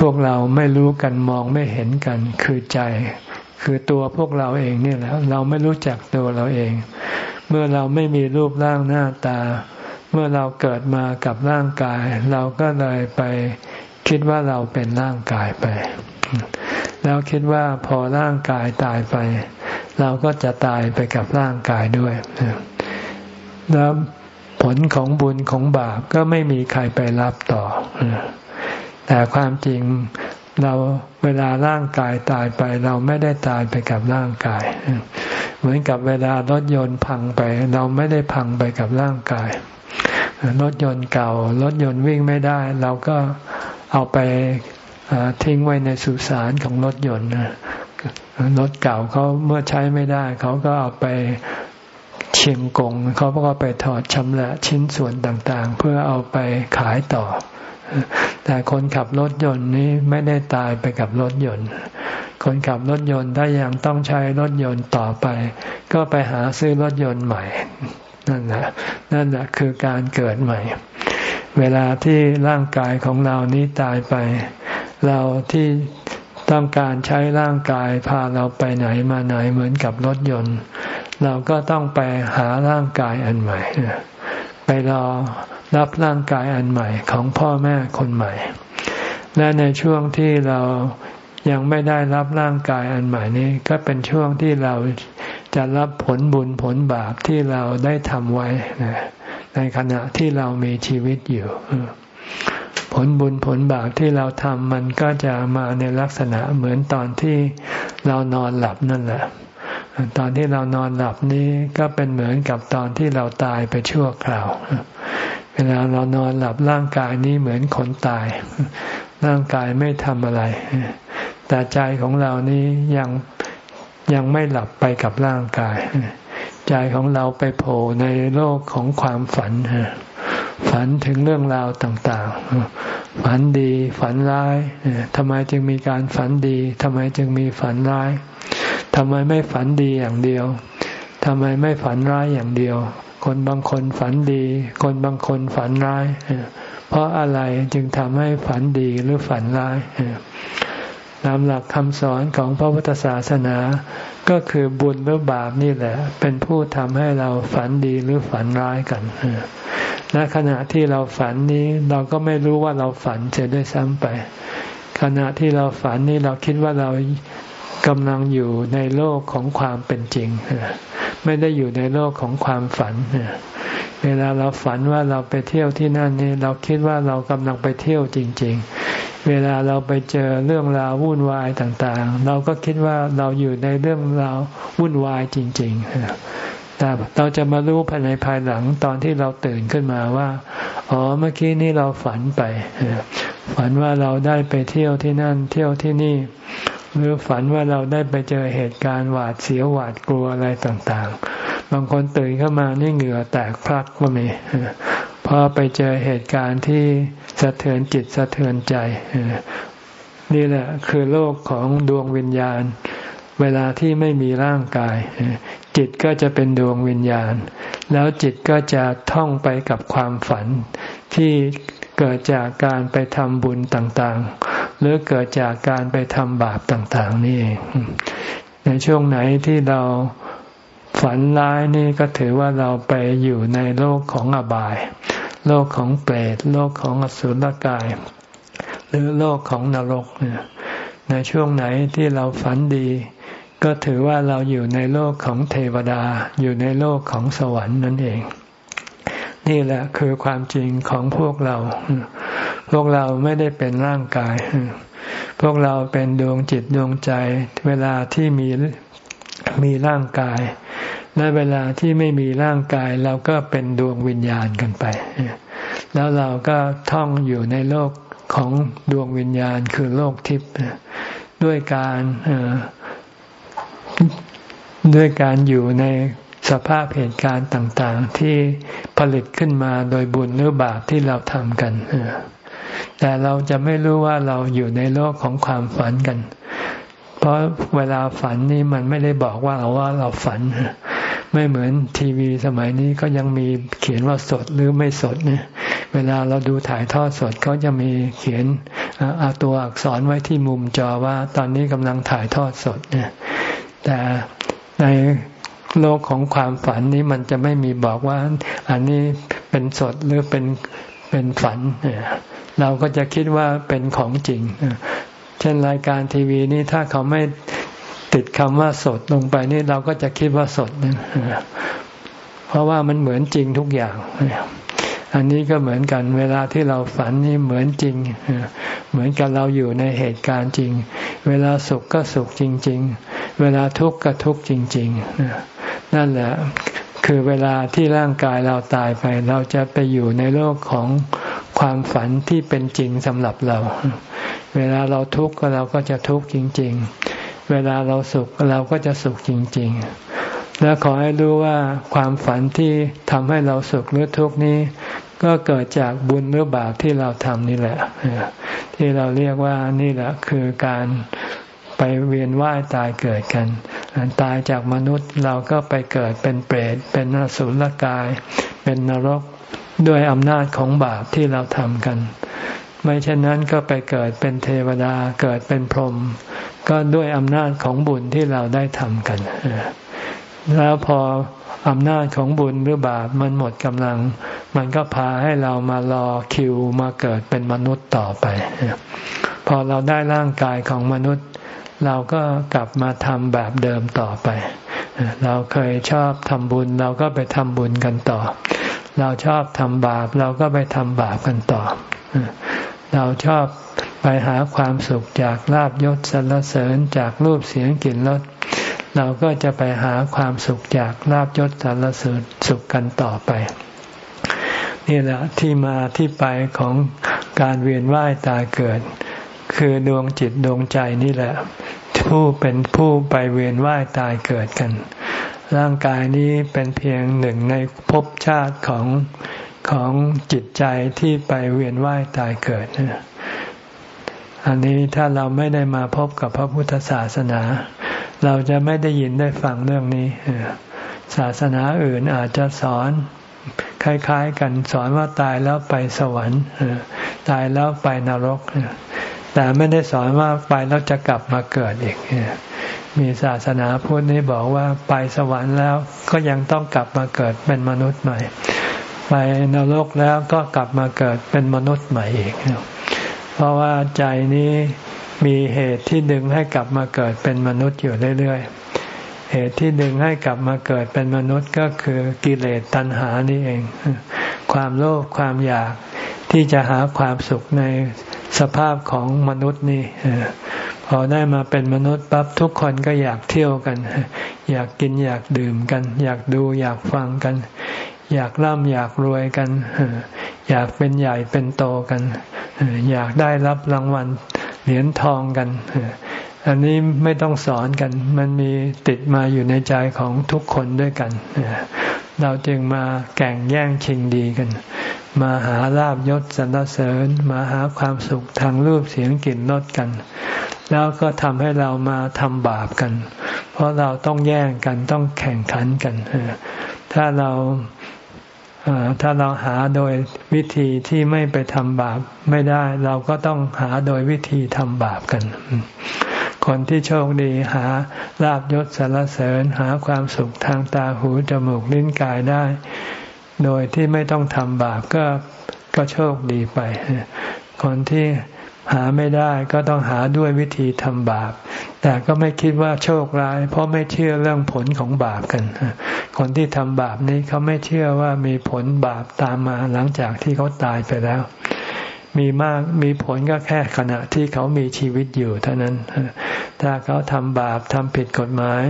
[SPEAKER 1] พวกเราไม่รู้กันมองไม่เห็นกัน คือใจ คือตัวพวกเราเองนี่แหละเราไม่รู้จักตัวเราเอง เมื่อเราไม่มีรูปร่างหน้าตา เมื่อเราเกิดมากับร่างกาย เราก็เลยไปคิดว่าเราเป็นร่างกายไป แล้วคิดว่าพอร่างกายตายไป เราก็จะตายไปกับร่างกายด้วยแล้ว ผลของบุญของบาปก็ไม่มีใครไปรับต่อ แต่ความจริงเราเวลาร่างกายตายไปเราไม่ได้ตายไปกับร่างกาย เหมือนกับเวลารถยนต์พังไป เราไม่ได้พังไปกับร่างกาย รถยนต์เก่ารถยนต์วิ่งไม่ได้ เราก็เอาไปทิ้งไว้ในสุสานของรถยนต์รถเก่าเขาเมื่อใช้ไม่ได้ เขาก็เอาไป เชียงกงเขาก็ไปถอดชำระชิ้นส่วนต่างๆ เพื่อเอาไปขายต่อ แต่คนขับรถยนต์นี้ไม่ได้ตายไปกับรถยนต์ คนขับรถยนต์ถ้ายังต้องใช้รถยนต์ต่อไป ก็ไปหาซื้อรถยนต์ใหม่ นั่นแหละนั่นแหละคือการเกิดใหม่ เวลาที่ร่างกายของเรานี้ตายไป เราที่ต้องการใช้ร่างกายพาเราไปไหนมาไหนเหมือนกับรถยนต์ เราก็ต้องไปหาร่างกายอันใหม่ ไปรอรับร่างกายอันใหม่ของพ่อแม่คนใหม่ และในช่วงที่เรายังไม่ได้รับร่างกายอันใหม่นี้ ก็เป็นช่วงที่เราจะรับผลบุญผลบาปที่เราได้ทำไว้ในขณะที่เรามีชีวิตอยู่ ผลบุญผลบาปที่เราทำมันก็จะมาในลักษณะเหมือนตอนที่เรานอนหลับนั่นแหละ ตอนที่เรานอนหลับนี้ก็เป็นเหมือนกับตอนที่เราตายไปชั่วคราว เวลาเรานอนหลับร่างกายนี้เหมือนคนตาย ร่างกายไม่ทำอะไร แต่ใจของเรานี้ยังยังไม่หลับไปกับร่างกาย ใจของเราไปโผล่ในโลกของความฝัน ฝันถึงเรื่องราวต่างๆ ฝันดีฝันร้ายทำไมจึงมีการฝันดีทำไมจึงมีฝันร้าย ทำไมไม่ฝันดีอย่างเดียวทำไมไม่ฝันร้ายอย่างเดียว คนบางคนฝันดี คนบางคนฝันร้าย เพราะอะไรจึงทำให้ฝันดีหรือฝันร้ายตามหลักคำสอนของพระพุทธศาสนา ก็คือบุญหรือบาปนี่แหละ เป็นผู้ทำให้เราฝันดีหรือฝันร้ายกันและขณะที่เราฝันนี้เราก็ไม่รู้ว่าเราฝันเสียด้วยซ้ำไป ขณะที่เราฝันนี้เราคิดว่าเรา กำลังอยู่ในโลกของความเป็นจริง ไม่ได้อยู่ในโลกของความฝัน เวลาเราฝันว่าเราไปเที่ยวที่นั่นนี่เราคิดว่าเรากำลังไปเที่ยวจริง ๆ เวลาเราไปเจอเรื่องราววุ่นวายต่างๆ เราก็คิดว่าเราอยู่ในเรื่องราววุ่นวายจริง ๆ แต่เราจะมารู้ภายในภายหลังตอนที่เราตื่นขึ้นมาว่า อ๋อเมื่อกี้นี้เราฝันไป ฝันว่าเราได้ไปเที่ยวที่นั่นเที่ยวที่นี่ หรือฝันว่าเราได้ไปเจอเหตุการณ์หวาดเสียวหวาดกลัวอะไรต่างๆ บางคนตื่นเข้ามานี่เหงื่อแตกพลักก็มีพอไปเจอเหตุการณ์ที่สะเทือนจิตสะเทือนใจนี่แหละคือโลกของดวงวิญญาณ เวลาที่ไม่มีร่างกาย จิตก็จะเป็นดวงวิญญาณ แล้วจิตก็จะท่องไปกับความฝันที่เกิดจากการไปทำบุญต่างๆ หรือเกิดจากการไปทำบาปต่างๆ นี่เองในช่วงไหนที่เราฝันร้ายนี่ก็ถือว่าเราไปอยู่ในโลกของอบาย โลกของเปรตโลกของอสุรกาย หรือโลกของนรกเนี่ยในช่วงไหนที่เราฝันดี ก็ถือว่าเราอยู่ในโลกของเทวดา อยู่ในโลกของสวรรค์นั่นเอง นี่แหละคือความจริงของพวกเรา พวกเราไม่ได้เป็นร่างกาย พวกเราเป็นดวงจิตดวงใจ เวลาที่มีมีร่างกาย และเวลาที่ไม่มีร่างกาย เราก็เป็นดวงวิญญาณกันไป แล้วเราก็ท่องอยู่ในโลกของดวงวิญญาณคือโลกทิพย์ด้วยการด้วยการอยู่ใน สภาพเหตุการณ์ต่างๆ ที่ผลิตขึ้นมาโดยบุญหรือบาปที่เราทำกัน แต่เราจะไม่รู้ว่าเราอยู่ในโลกของความฝันกัน เพราะเวลาฝันนี่มันไม่ได้บอกว่าเราว่าเราฝัน ไม่เหมือนทีวีสมัยนี้ก็ยังมีเขียนว่าสดหรือไม่สดเนี่ยเวลาเราดูถ่ายทอดสดเขาจะมีเขียนเอาตัวอักษรไว้ที่มุมจอว่าตอนนี้กำลังถ่ายทอดสดเนี่ยแต่ใน โลกของความฝันนี้มันจะไม่มีบอกว่า อันนี้เป็นสดหรือเป็นเป็นฝัน เราก็จะคิดว่าเป็นของจริง เช่นรายการทีวีนี้ถ้าเขาไม่ติดคำว่าสดลงไปนี่เราก็จะคิดว่าสดนะเพราะว่ามันเหมือนจริงทุกอย่าง อันนี้ก็เหมือนกันเวลาที่เราฝันนี่เหมือนจริง เหมือนกับเราอยู่ในเหตุการณ์จริง เวลาสุขก็สุขจริง ๆ เวลาทุกข์ก็ทุกข์จริง ๆ นั่นแหละคือเวลาที่ร่างกายเราตายไป เราจะไปอยู่ในโลกของความฝันที่เป็นจริงสำหรับเรา เวลาเราทุกข์เราก็จะทุกข์จริง ๆ เวลาเราสุขเราก็จะสุขจริง ๆ และขอให้รู้ว่าความฝันที่ทำให้เราสุขหรือทุกข์นี้ ก็เกิดจากบุญหรือบาปที่เราทำนี่แหละ ที่เราเรียกว่านี่แหละคือการ ไปเวียนว่ายตายเกิดกัน ตายจากมนุษย์เราก็ไปเกิดเป็นเปรต เป็นนสุลกาย เป็นนรกด้วยอำนาจของบาปที่เราทำกัน ไม่เช่นนั้นก็ไปเกิดเป็นเทวดาเกิดเป็นพรหมก็ด้วยอำนาจของบุญที่เราได้ทำกัน แล้วพออำนาจของบุญหรือบาปมันหมดกำลัง มันก็พาให้เรามารอคิวมาเกิดเป็นมนุษย์ต่อไป พอเราได้ร่างกายของมนุษย์ เราก็กลับมาทำแบบเดิมต่อไป เราเคยชอบทำบุญ เราก็ไปทำบุญกันต่อ เราชอบทำบาป เราก็ไปทำบาปกันต่อ เราชอบไปหาความสุขจากลาบยศสรรเสริญจากรูปเสียงกลิ่นรสเราก็จะไปหาความสุขจากลาบยศสรรเสริญสุขกันต่อไป นี่แหละที่มาที่ไปของการเวียนว่ายตายเกิด คือดวงจิตดวงใจนี่แหละ ผู้เป็นผู้ไปเวียนว่ายตายเกิดกัน ร่างกายนี้เป็นเพียงหนึ่งในภพชาติของของจิตใจที่ไปเวียนว่ายตายเกิดอันนี้ถ้าเราไม่ได้มาพบกับพระพุทธศาสนา เราจะไม่ได้ยินได้ฟังเรื่องนี้ศาสนาอื่นอาจจะสอนคล้าย ๆ กันสอนว่าตายแล้วไปสวรรค์ตายแล้วไปนรก แต่ไม่ได้สอนว่าไปแล้วจะกลับมาเกิดอีก มีศาสนาพุทธนี้บอกว่าไปสวรรค์แล้วก็ยังต้องกลับมาเกิดเป็นมนุษย์ใหม่ ไปนรกแล้วก็กลับมาเกิดเป็นมนุษย์ใหม่อีก เพราะว่าใจนี้มีเหตุที่ดึงให้กลับมาเกิดเป็นมนุษย์อยู่เรื่อยๆ เหตุที่ดึงให้กลับมาเกิดเป็นมนุษย์ก็คือกิเลสตัณหานี่เอง ความโลภความอยากที่จะหาความสุขใน สภาพของมนุษย์นี่พอได้มาเป็นมนุษย์ปั๊บทุกคนก็อยากเที่ยวกัน อยากกินอยากดื่มกัน อยากดูอยากฟังกัน อยากร่ำอยากรวยกัน อยากเป็นใหญ่เป็นโตกัน อยากได้รับรางวัลเหรียญทองกัน อันนี้ไม่ต้องสอนกัน มันมีติดมาอยู่ในใจของทุกคนด้วยกัน เราจึงมาแข่งแย่งชิงดีกัน มาหาลาบยศสรรเสริญ มาหาความสุขทางรูปเสียงกลิ่นรสกัน แล้วก็ทำให้เรามาทำบาปกัน เพราะเราต้องแย่งกันต้องแข่งขันกันถ้าเราถ้าเราหาโดยวิธีที่ไม่ไปทำบาปไม่ได้ เราก็ต้องหาโดยวิธีทำบาปกัน คนที่โชคดีหาลาบยศสรรเสริญหาความสุขทางตาหูจมูกลิ้นกายได้ โดยที่ไม่ต้องทำบาปก็ก็โชคดีไป คนที่หาไม่ได้ก็ต้องหาด้วยวิธีทำบาป แต่ก็ไม่คิดว่าโชคร้าย เพราะไม่เชื่อเรื่องผลของบาปกัน คนที่ทำบาปนี้เขาไม่เชื่อว่ามีผลบาปตามมาหลังจากที่เขาตายไปแล้ว มีมากมีผลก็แค่ขณะที่เขามีชีวิตอยู่เท่านั้น ถ้าเขาทำบาปทำผิดกฎหมาย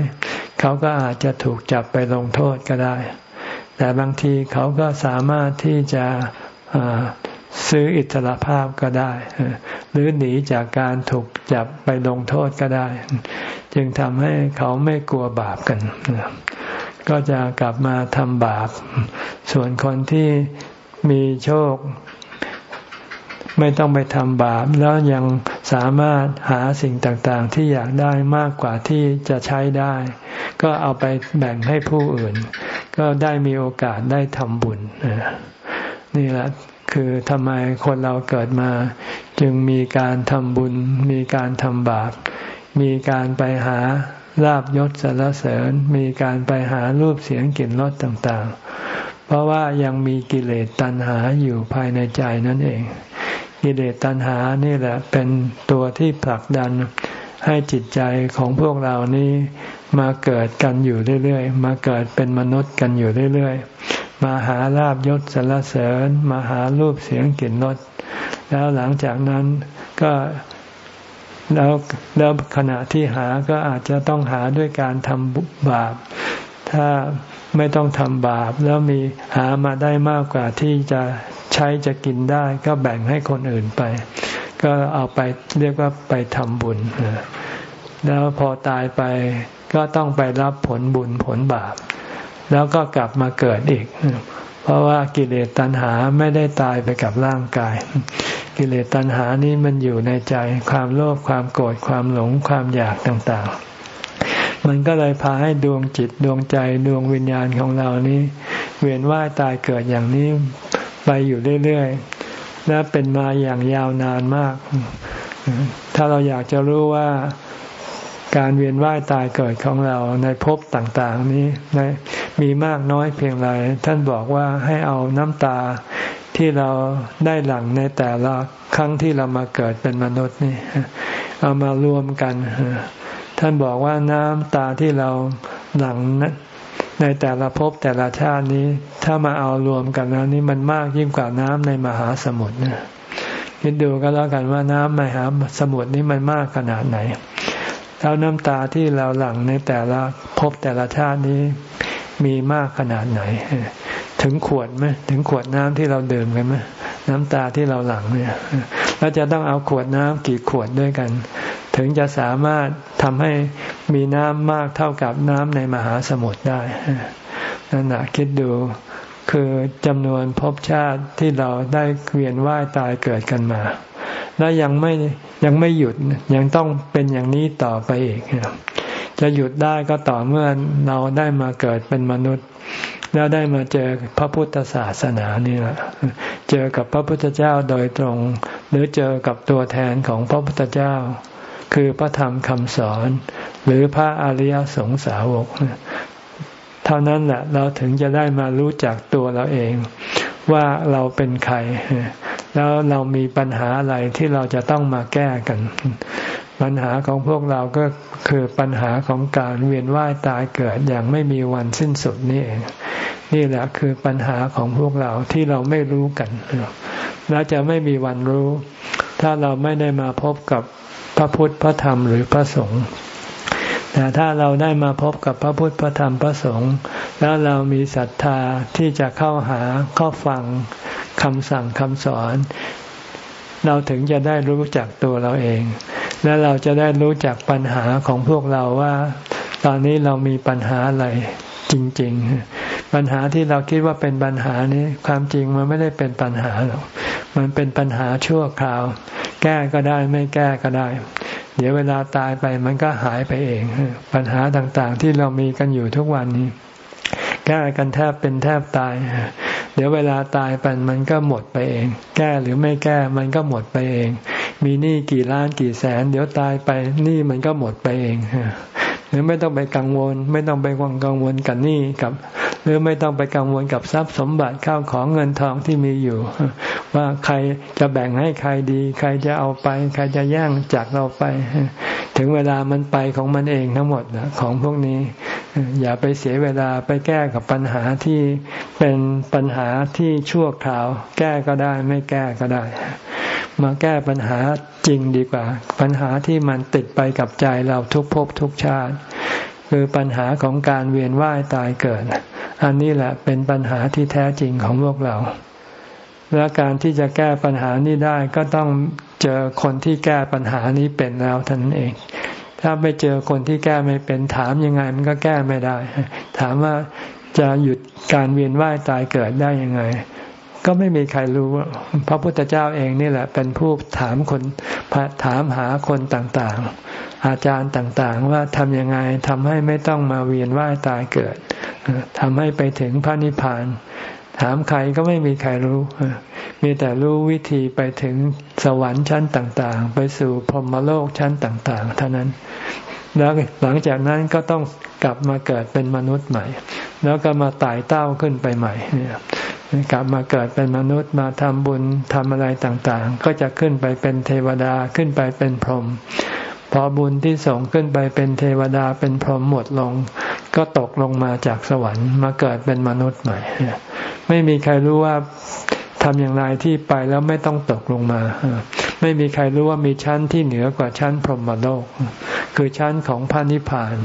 [SPEAKER 1] เขาก็อาจจะถูกจับไปลงโทษก็ได้ แต่บางทีเขาก็สามารถที่จะซื้ออิสรภาพก็ได้ หรือหนีจากการถูกจับไปลงโทษก็ได้ จึงทำให้เขาไม่กลัวบาปกัน ก็จะกลับมาทำบาป ส่วนคนที่มีโชค ไม่ต้องไปทำบาป แล้วยังสามารถหาสิ่งต่างๆ ที่อยากได้มากกว่าที่จะใช้ได้ ก็เอาไปแบ่งให้ผู้อื่น ก็ได้มีโอกาสได้ทำบุญนี่แหละคือทำไมคนเราเกิดมา จึงมีการทำบุญ มีการทำบาป มีการไปหาลาบยศสรรเสริญ มีการไปหารูปเสียงกลิ่นรสต่างๆ เพราะว่ายังมีกิเลสตัณหาอยู่ภายในใจนั่นเอง กิเลสตัณหานี่แหละเป็นตัวที่ผลักดันให้จิตใจของพวกเรานี้มาเกิดกันอยู่เรื่อยๆ มาเกิดเป็นมนุษย์กันอยู่เรื่อยๆ มาหาลาบยศสรรเสริญ มาหารูปเสียงกลิ่นรสแล้วหลังจากนั้นก็แล้วแล้วขณะที่หาก็อาจจะต้องหาด้วยการทำบาป ถ้าไม่ต้องทำบาป แล้วมีหามาได้มากกว่าที่จะ ใช้จะกินได้ก็แบ่งให้คนอื่นไป ก็เอาไปเรียกว่าไปทำบุญ แล้วพอตายไปก็ต้องไปรับผลบุญผลบาป แล้วก็กลับมาเกิดอีก เพราะว่ากิเลสตัณหาไม่ได้ตายไปกับร่างกาย กิเลสตัณหานี้มันอยู่ในใจความโลภความโกรธความหลงความอยากต่างๆมันก็เลยพาให้ดวงจิตดวงใจดวงวิญญาณของเรานี้ เวียนว่ายตายเกิดอย่างนี้ ไปอยู่เรื่อยๆ และเป็นมาอย่างยาวนานมาก ถ้าเราอยากจะรู้ว่าการเวียนว่ายตายเกิดของเราในภพต่างๆ นี้มีมากน้อยเพียงไร ท่านบอกว่าให้เอาน้ำตาที่เราได้หลังในแต่ละครั้งที่เรามาเกิดเป็นมนุษย์นี่ เอามารวมกัน ท่านบอกว่าน้ำตาที่เราหลัง ในแต่ละภพแต่ละชาตินี้ ถ้ามาเอารวมกันแล้วนี่มันมากยิ่งกว่าน้ำในมหาสมุทรนะคิดดูก็แล้วกันว่าน้ำมหาสมุทรนี้มันมากขนาดไหนแล้วน้ำตาที่เราหลั่งในแต่ละภพแต่ละชาตินี้มีมากขนาดไหน ถึงขวดไหมถึงขวดน้ำที่เราดื่มกันไหมน้ำตาที่เราหลั่งเนี่ยเราจะต้องเอาขวดน้ำกี่ขวดด้วยกัน ถึงจะสามารถทำให้มีน้ำมากเท่ากับน้ำในมหาสมุทรได้นั่นแหะคิดดูคือจำนวนภพชาติที่เราได้เวียนว่ายตายเกิดกันมา และยังไม่ยังไม่หยุดยังต้องเป็นอย่างนี้ต่อไปอีก จะหยุดได้ก็ต่อเมื่อเราได้มาเกิดเป็นมนุษย์ แล้วได้มาเจอพระพุทธศาสนานี่แหละเจอกับพระพุทธเจ้าโดยตรง หรือเจอกับตัวแทนของพระพุทธเจ้า คือพระธรรมคำสอน หรือพระอริยสงสาวก เท่านั้นแหละเราถึงจะได้มารู้จักตัวเราเอง ว่าเราเป็นใคร แล้วเรามีปัญหาอะไรที่เราจะต้องมาแก้กัน ปัญหาของพวกเราก็คือปัญหาของการเวียนว่ายตายเกิดอย่างไม่มีวันสิ้นสุดนี่เองนี่แหละคือปัญหาของพวกเราที่เราไม่รู้กัน และจะไม่มีวันรู้ ถ้าเราไม่ได้มาพบกับ พระพุทธพระธรรมหรือพระสงฆ์แต่ถ้าเราได้มาพบกับพระพุทธพระธรรมพระสงฆ์แล้วเรามีศรัทธาที่จะเข้าหาเข้าฟังคำสั่งคำสอน เราถึงจะได้รู้จักตัวเราเอง และเราจะได้รู้จักปัญหาของพวกเราว่า ตอนนี้เรามีปัญหาอะไรจริง ๆ ปัญหาที่เราคิดว่าเป็นปัญหานี้ ความจริงมันไม่ได้เป็นปัญหาหรอกมันเป็นปัญหาชั่วคราว แก้ก็ได้ไม่แก้ก็ได้ เดี๋ยวเวลาตายไปมันก็หายไปเอง ปัญหาต่างๆ ที่เรามีกันอยู่ทุกวันนี้ แก้กันแทบเป็นแทบตาย เดี๋ยวเวลาตายไปมันก็หมดไปเอง แก้หรือไม่แก้มันก็หมดไปเอง มีหนี้กี่ล้านกี่แสน เดี๋ยวตายไปหนี้มันก็หมดไปเองหรือไม่ต้องไปกังวล ไม่ต้องไปวังกังวลกับหนี้กับ หรือไม่ต้องไปกังวลกับทรัพย์สมบัติข้าวของเงินทองที่มีอยู่ ว่าใครจะแบ่งให้ใครดี ใครจะเอาไป ใครจะแย่งจากเราไป ถึงเวลามันไปของมันเองทั้งหมดของพวกนี้ อย่าไปเสียเวลาไปแก้กับปัญหาที่เป็นปัญหาที่ชั่วคราว แก้ก็ได้ไม่แก้ก็ได้ มาแก้ปัญหาจริงดีกว่า ปัญหาที่มันติดไปกับใจเราทุกภพทุกชาติ คือปัญหาของการเวียนว่ายตายเกิด อันนี้แหละเป็นปัญหาที่แท้จริงของพวกเรา และการที่จะแก้ปัญหานี้ได้ก็ต้องเจอคนที่แก้ปัญหานี้เป็นแล้วท่านเอง ถ้าไม่เจอคนที่แก้ไม่เป็นถามยังไงมันก็แก้ไม่ได้ ถามว่าจะหยุดการเวียนว่ายตายเกิดได้ยังไง ก็ไม่มีใครรู้ พระพุทธเจ้าเองนี่แหละเป็นผู้ถามคนถามหาคนต่างๆ อาจารย์ต่างๆ ว่าทำยังไงทำให้ไม่ต้องมาเวียนว่ายตายเกิดทำให้ไปถึงพระนิพพาน ถามใครก็ไม่มีใครรู้ มีแต่รู้วิธีไปถึงสวรรค์ชั้นต่างๆ ไปสู่พรหมโลกชั้นต่างๆ เท่านั้น แล้วหลังจากนั้นก็ต้องกลับมาเกิดเป็นมนุษย์ใหม่ แล้วก็มาไต่เต้าขึ้นไปใหม่เนี่ยกลับมาเกิดเป็นมนุษย์มาทำบุญทำอะไรต่างๆ ก็จะขึ้นไปเป็นเทวดาขึ้นไปเป็นพรหม พอบุญที่ส่งขึ้นไปเป็นเทวดาเป็นพรหมหมดลง ก็ตกลงมาจากสวรรค์มาเกิดเป็นมนุษย์ใหม่ ไม่มีใครรู้ว่าทำอย่างไรที่ไปแล้วไม่ต้องตกลงมา ไม่มีใครรู้ว่ามีชั้นที่เหนือกว่าชั้นพรหมโลก คือชั้นของพระนิพพาน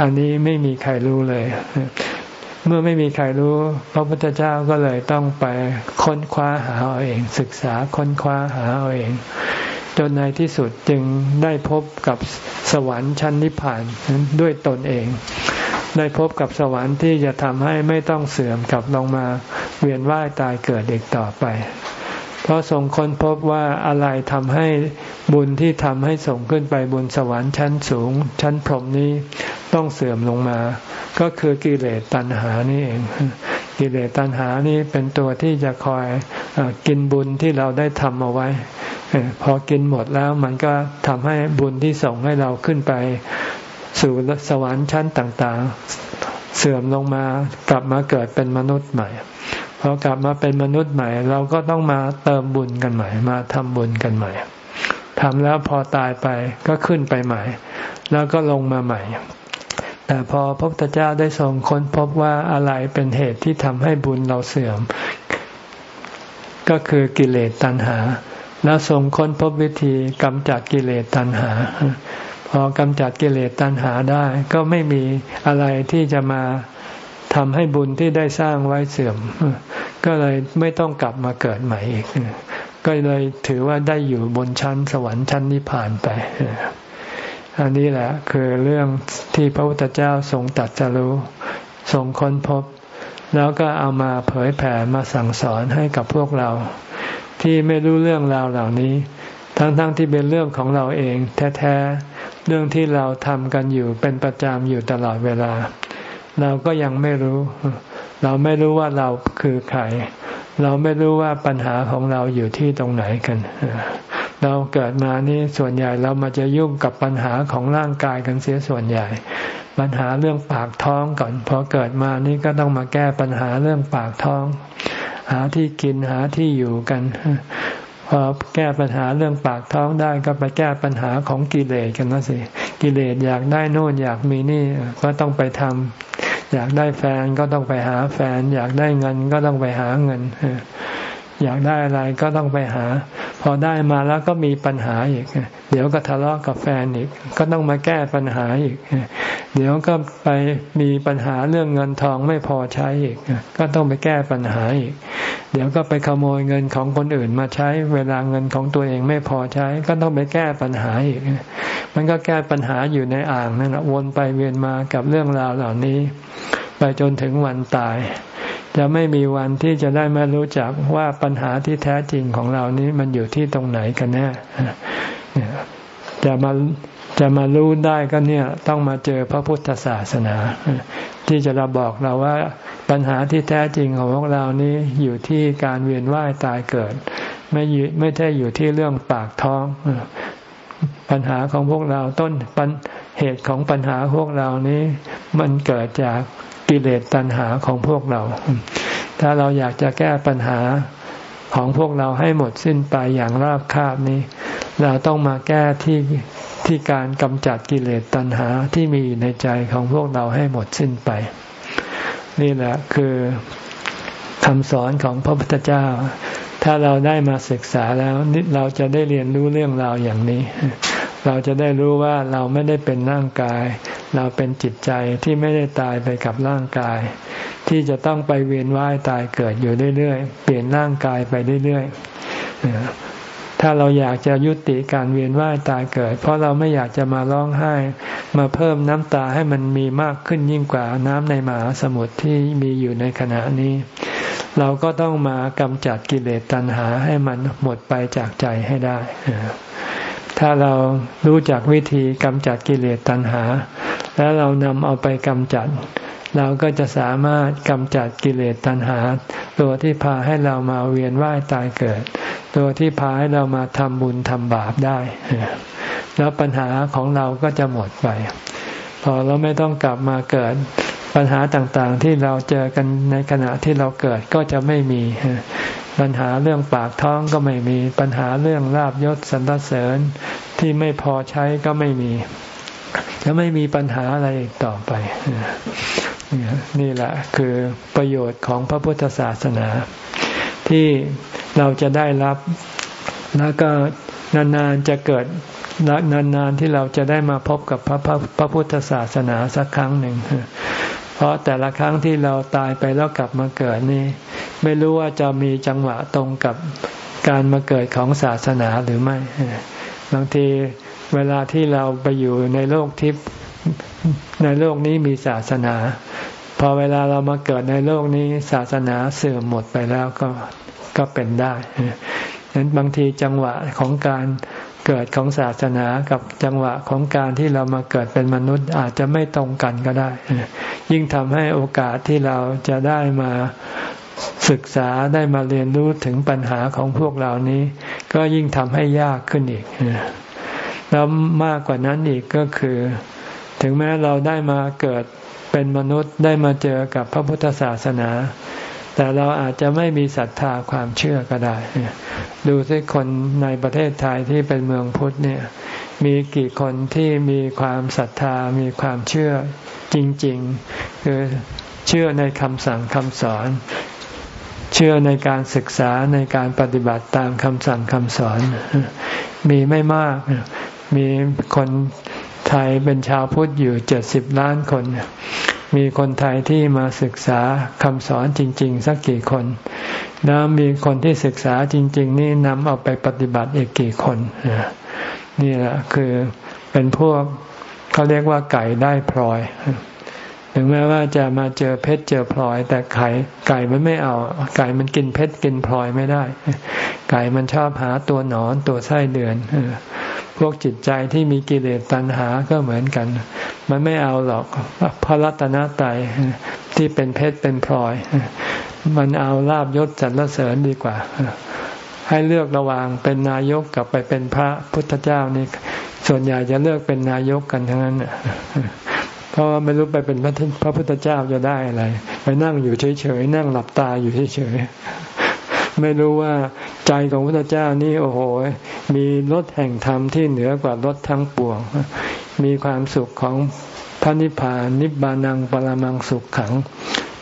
[SPEAKER 1] อันนี้ไม่มีใครรู้เลย เมื่อไม่มีใครรู้ พระพุทธเจ้าก็เลยต้องไปค้นคว้าหาเอาเอง ศึกษาค้นคว้าหาเอาเอง จนในที่สุดจึงได้พบกับสวรรค์ชั้นนิพพานด้วยตนเอง ได้พบกับสวรรค์ที่จะทำให้ไม่ต้องเสื่อมกลับลงมาเวียนว่ายตายเกิดอีกต่อไป เพราะทรงค้นพบว่าอะไรทำให้บุญที่ทำให้ส่งขึ้นไปบนสวรรค์ชั้นสูง ชั้นพรหมนี้ต้องเสื่อมลงมา ก็คือกิเลสตัณหานี่เองกิเลสตัณหานี่เป็นตัวที่จะคอยอกินบุญที่เราได้ทำเอาไว้ พอกินหมดแล้วมันก็ทำให้บุญที่ส่งให้เราขึ้นไป สู่สวรรค์ชั้นต่างๆ เสื่อมลงมากลับมาเกิดเป็นมนุษย์ใหม่พอกลับมาเป็นมนุษย์ใหม่ เราก็ต้องมาเติมบุญกันใหม่ มาทำบุญกันใหม่ทำแล้วพอตายไปก็ขึ้นไปใหม่ แล้วก็ลงมาใหม่ แต่พอพระพุทธเจ้าได้ทรงค้นพบว่าอะไรเป็นเหตุที่ทำให้บุญเราเสื่อม ก็คือกิเลสตัณหา แล้วทรงค้นพบวิธีกำจัดกิเลสตัณหา พอกำจัดกิเลสตัณหาได้ ก็ไม่มีอะไรที่จะมาทำให้บุญที่ได้สร้างไว้เสื่อม ก็เลยไม่ต้องกลับมาเกิดใหม่อีก ก็เลยถือว่าได้อยู่บนชั้นสวรรค์ชั้นนิพพานไปอันนี้แหละคือเรื่องที่พระพุทธเจ้าทรงตัดจะรู้ทรงค้นพบ แล้วก็เอามาเผยแผ่มาสั่งสอนให้กับพวกเรา ที่ไม่รู้เรื่องราวเหล่านี้ ทั้งๆทที่เป็นเรื่องของเราเอง แท้ๆเรื่องที่เราทำกันอยู่เป็นประจำอยู่ตลอดเวลา เราก็ยังไม่รู้ เราไม่รู้ว่าเราคือใครเราไม่รู้ว่าปัญหาของเราอยู่ที่ตรงไหนกัน เราเกิดมานี่ส่วนใหญ่เรามาจะยุ่งกับปัญหาของร่างกายกันเสียส่วนใหญ่ ปัญหาเรื่องปากท้องก่อนพอเกิดมานี่ก็ต้องมาแก้ปัญหาเรื่องปากท้อง หาที่กินหาที่อยู่กันพอแก้ปัญหาเรื่องปากท้องได้ก็ไปแก้ปัญหาของกิเลสกันนะสิกิเลสอยากได้นู่นอยากมีนี่ก็ต้องไปทำอยากได้แฟนก็ต้องไปหาแฟน อยากได้เงินก็ต้องไปหาเงิน อยากได้อะไรก็ต้องไปหา พอได้มาแล้วก็มีปัญหาอีก เดี๋ยวก็ทะเลาะกับแฟนอีก ก็ต้องมาแก้ปัญหาอีก เดี๋ยวก็ไปมีปัญหาเรื่องเงินทองไม่พอใช้อีก ก็ต้องไปแก้ปัญหาอีก เดี๋ยวก็ไปขโมยเงินของคนอื่นมาใช้ เวลาเงินของตัวเองไม่พอใช้ ก็ต้องไปแก้ปัญหาอีก มันก็แก้ปัญหาอยู่ในอ่างนั่นแหละวนไปเวียนมากับเรื่องราวเหล่านี้ ไปจนถึงวันตาย จะไม่มีวันที่จะได้มารู้จักว่าปัญหาที่แท้จริงของเรานี้มันอยู่ที่ตรงไหนกันแน่จะมาจะมารู้ได้ก็เนี่ยต้องมาเจอพระพุทธศาสนา ที่จะเราบอกเราว่าปัญหาที่แท้จริงของพวกเรานี้อยู่ที่การเวียนว่ายตายเกิด ไม่ไม่ใช่อยู่ที่เรื่องปากท้อง ปัญหาของพวกเราต้นปัญเหตุของปัญหาพวกเรานี้ มันเกิดจาก กิเลสตัณหาของพวกเรา ถ้าเราอยากจะแก้ปัญหาของพวกเราให้หมดสิ้นไปอย่างราบคาบนี้ เราต้องมาแก้ที่ที่การกำจัดกิเลสตัณหาที่มีอยู่ในใจของพวกเราให้หมดสิ้นไป นี่แหละคือคำสอนของพระพุทธเจ้า ถ้าเราได้มาศึกษาแล้วเราจะได้เรียนรู้เรื่องราวอย่างนี้ เราจะได้รู้ว่าเราไม่ได้เป็นร่างกาย เราเป็นจิตใจที่ไม่ได้ตายไปกับร่างกาย ที่จะต้องไปเวียนว่ายตายเกิดอยู่เรื่อยๆ เปลี่ยนร่างกายไปเรื่อยๆ ถ้าเราอยากจะยุติการเวียนว่ายตายเกิด เพราะเราไม่อยากจะมาร้องไห้ มาเพิ่มน้ำตาให้มันมีมากขึ้นยิ่งกว่าน้ำในมหาสมุทรที่มีอยู่ในขณะนี้ เราก็ต้องมากำจัดกิเลสตัณหาให้มันหมดไปจากใจให้ได้ ถ้าเรารู้จักวิธีกำจัดกิเลสตัณหา แล้วเรานำเอาไปกำจัด เราก็จะสามารถกำจัดกิเลสตัณหา ตัวที่พาให้เรามาเวียนว่ายตายเกิด ตัวที่พาให้เรามาทำบุญทำบาปได้ แล้วปัญหาของเราก็จะหมดไป พอเราไม่ต้องกลับมาเกิดปัญหาต่างๆที่เราเจอกันในขณะที่เราเกิดก็จะไม่มี ปัญหาเรื่องปากท้องก็ไม่มี ปัญหาเรื่องลาบยศสรรเสริญที่ไม่พอใช้ก็ไม่มีจะไม่มีปัญหาอะไรอีกต่อไป นี่แหละคือประโยชน์ของพระพุทธศาสนา ที่เราจะได้รับ แล้วก็นานๆจะเกิดนานๆที่เราจะได้มาพบกับพระพระพุทธศาสนาสักครั้งหนึ่ง เพราะแต่ละครั้งที่เราตายไปแล้วกลับมาเกิดนี่ ไม่รู้ว่าจะมีจังหวะตรงกับการมาเกิดของศาสนาหรือไม่ บางทีเวลาที่เราไปอยู่ในโลกทิพย์ในโลกนี้มีศาสนา พอเวลาเรามาเกิดในโลกนี้ศาสนาเสื่อมหมดไปแล้วก็ก็เป็นได้ฉะนั้นบางทีจังหวะของการ เกิดของศาสนากับจังหวะของการที่เรามาเกิดเป็นมนุษย์อาจจะไม่ตรงกันก็ได้ ยิ่งทำให้โอกาสที่เราจะได้มาศึกษาได้มาเรียนรู้ถึงปัญหาของพวกเรานี้ ก็ยิ่งทำให้ยากขึ้นอีกแล้วมากกว่านั้นอีกก็คือ ถึงแม้เราได้มาเกิดเป็นมนุษย์ได้มาเจอกับพระพุทธศาสนา แต่เราอาจจะไม่มีศรัทธาความเชื่อก็ได้ ดูสิคนในประเทศไทยที่เป็นเมืองพุทธเนี่ย มีกี่คนที่มีความศรัทธา มีความเชื่อจริง ๆ คือเชื่อในคำสั่งคำสอน เชื่อในการศึกษาในการปฏิบัติตามคำสั่งคำสอน มีไม่มาก มีคนไทยเป็นชาวพุทธอยู่เจ็ดสิบล้านคน มีคนไทยที่มาศึกษาคำสอนจริง ๆ สักกี่คนแล้วมีคนที่ศึกษาจริง ๆ นี่นำเอาไปปฏิบัติอีกกี่คนนี่แหละคือเป็นพวกเขาเรียกว่าไก่ได้พลอย ถึงแม้ว่าจะมาเจอเพชรเจอพลอย แต่ไก่ไก่มันไม่เอา ไก่มันกินเพชรกินพลอยไม่ได้ ไก่มันชอบหาตัวหนอนตัวไส้เดือนพวกจิตใจที่มีกิเลสตัณหาก็เหมือนกัน มันไม่เอาหรอกพระรัตนตรัยที่เป็นเพชรเป็นพลอย มันเอาลาบยศสรรเสริญดีกว่า ให้เลือกระหว่างเป็นนายกกับไปเป็นพระพุทธเจ้านี่ส่วนใหญ่จะเลือกเป็นนายกกันทั้งนั้นเพ ราะว่าไม่รู้ไปเป็นพระพุทธเจ้าจะได้อะไร ไปนั่งอยู่เฉยๆนั่งหลับตาอยู่เฉยๆไม่รู้ว่าใจของพระพุทธเจ้านี่โอ้โห มีรถแห่งธรรมที่เหนือกว่ารถทั้งปวง มีความสุขของพระนิพพานนิบานังปรามังสุขขัง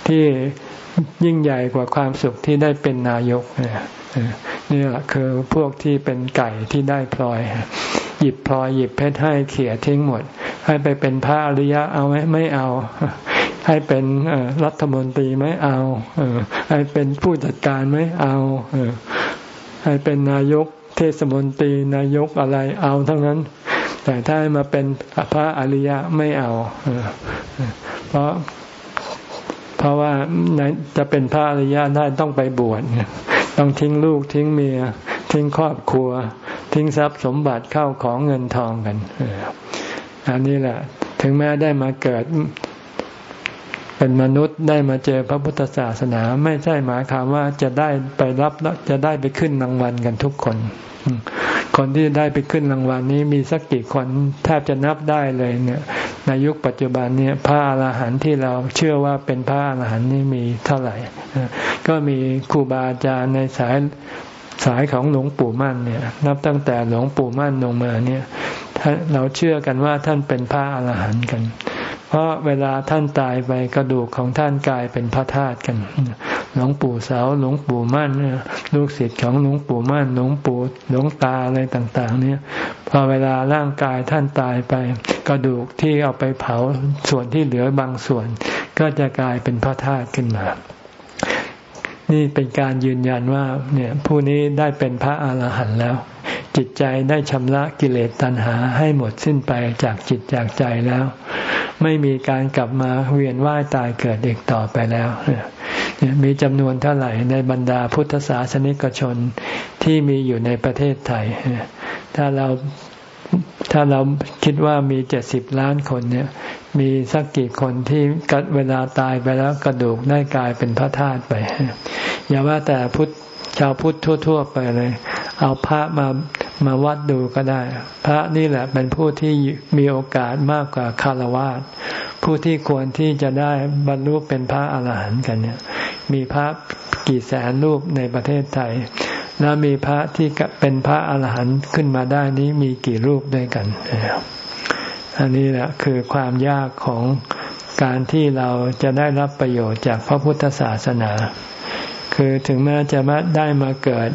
[SPEAKER 1] ที่ยิ่งใหญ่กว่าความสุขที่ได้เป็นนายกนี่แหละคือพวกที่เป็นไก่ที่ได้พลอย หยิบพลอยหยิบเพชรให้เขี่ยทิ้งหมด ให้ไปเป็นพระอริยะเอาไหมไม่เอา ให้เป็นรัฐมนตรีไหมเอาให้เป็นผู้จัดการไหมเอาให้เป็นนายกเทศมนตรีนายกอะไรเอาทั้งนั้น แต่ถ้ามาเป็นพระอริยะไม่เอาเพราะเพราะว่าจะเป็นพระอริยะได้ต้องไปบวชต้องทิ้งลูกทิ้งเมีย ทิ้งครอบครัว ทิ้งทรัพย์สมบัติเข้าของเงินทองกัน อันนี้แหละ ถึงแม้ได้มาเกิดเป็นมนุษย์ได้มาเจอพระพุทธศาสนา ไม่ใช่หมายความว่าจะได้ไปรับจะได้ไปขึ้นรางวัลกันทุกคน คนที่ได้ไปขึ้นรางวัลนี้มีสักกี่คนแทบจะนับได้เลยเนี่ย ในยุคปัจจุบันเนี่ยพระอาหารหันต์ที่เราเชื่อว่าเป็นพระอาหารหันต์นี่มีเท่าไหร่ ก็มีครูบาอาจารย์ในสายสายของหลวงปู่มั่นเนี่ย นับตั้งแต่หลวงปู่มั่นลงมาเนี่ย เราเชื่อกันว่าท่านเป็นพระอาหารหันต์กัน เพราะเวลาท่านตายไปกระดูกของท่านกลายเป็นพระธาตุกัน หลวงปู่เสาหลวงปู่มั่นลูกศิษย์ของหลวงปู่มั่นหลวงปู่หลวงตาอะไรต่าง ๆ เนี่ย พอเวลาร่างกายท่านตายไป กระดูกที่เอาไปเผาส่วนที่เหลือบางส่วน ก็จะกลายเป็นพระธาตุขึ้นมานี่เป็นการยืนยันว่าเนี่ยผู้นี้ได้เป็นพระอาหารหันต์แล้ว จิตใจได้ชำระกิเลสตัณหาให้หมดสิ้นไปจากจิตจากใจแล้ว ไม่มีการกลับมาเวียนว่ายตายเกิดอีกต่อไปแล้วมีจำนวนเท่าไหร่ในบรรดาพุทธศาสนิกชนที่มีอยู่ในประเทศไทย ถ้าเราถ้าเราคิดว่ามีเจ็ดสิบล้านคนเนี่ย มีสักกี่คนที่กัดเวลาตายไปแล้วกระดูกได้กลายเป็นพระธาตุไป อย่าว่าแต่พุทธชาวพุทธทั่ว ๆ ไปเลย เอาพระมา มาวัดดูก็ได้ พระนี่แหละเป็นผู้ที่มีโอกาสมากกว่าคารวะผู้ที่ควรที่จะได้บรรลุเป็นพระอาหารหันต์กันเนี่ย มีพระกี่แสนรูปในประเทศไทย แล้วมีพระที่เป็นพระอาหารหันต์ขึ้นมาได้นี้มีกี่รูปด้วยกันอันนี้แหละคือความยากของการที่เราจะได้รับประโยชน์จากพระพุทธศาสนา คือถึงแม้จะมาได้มาเกิด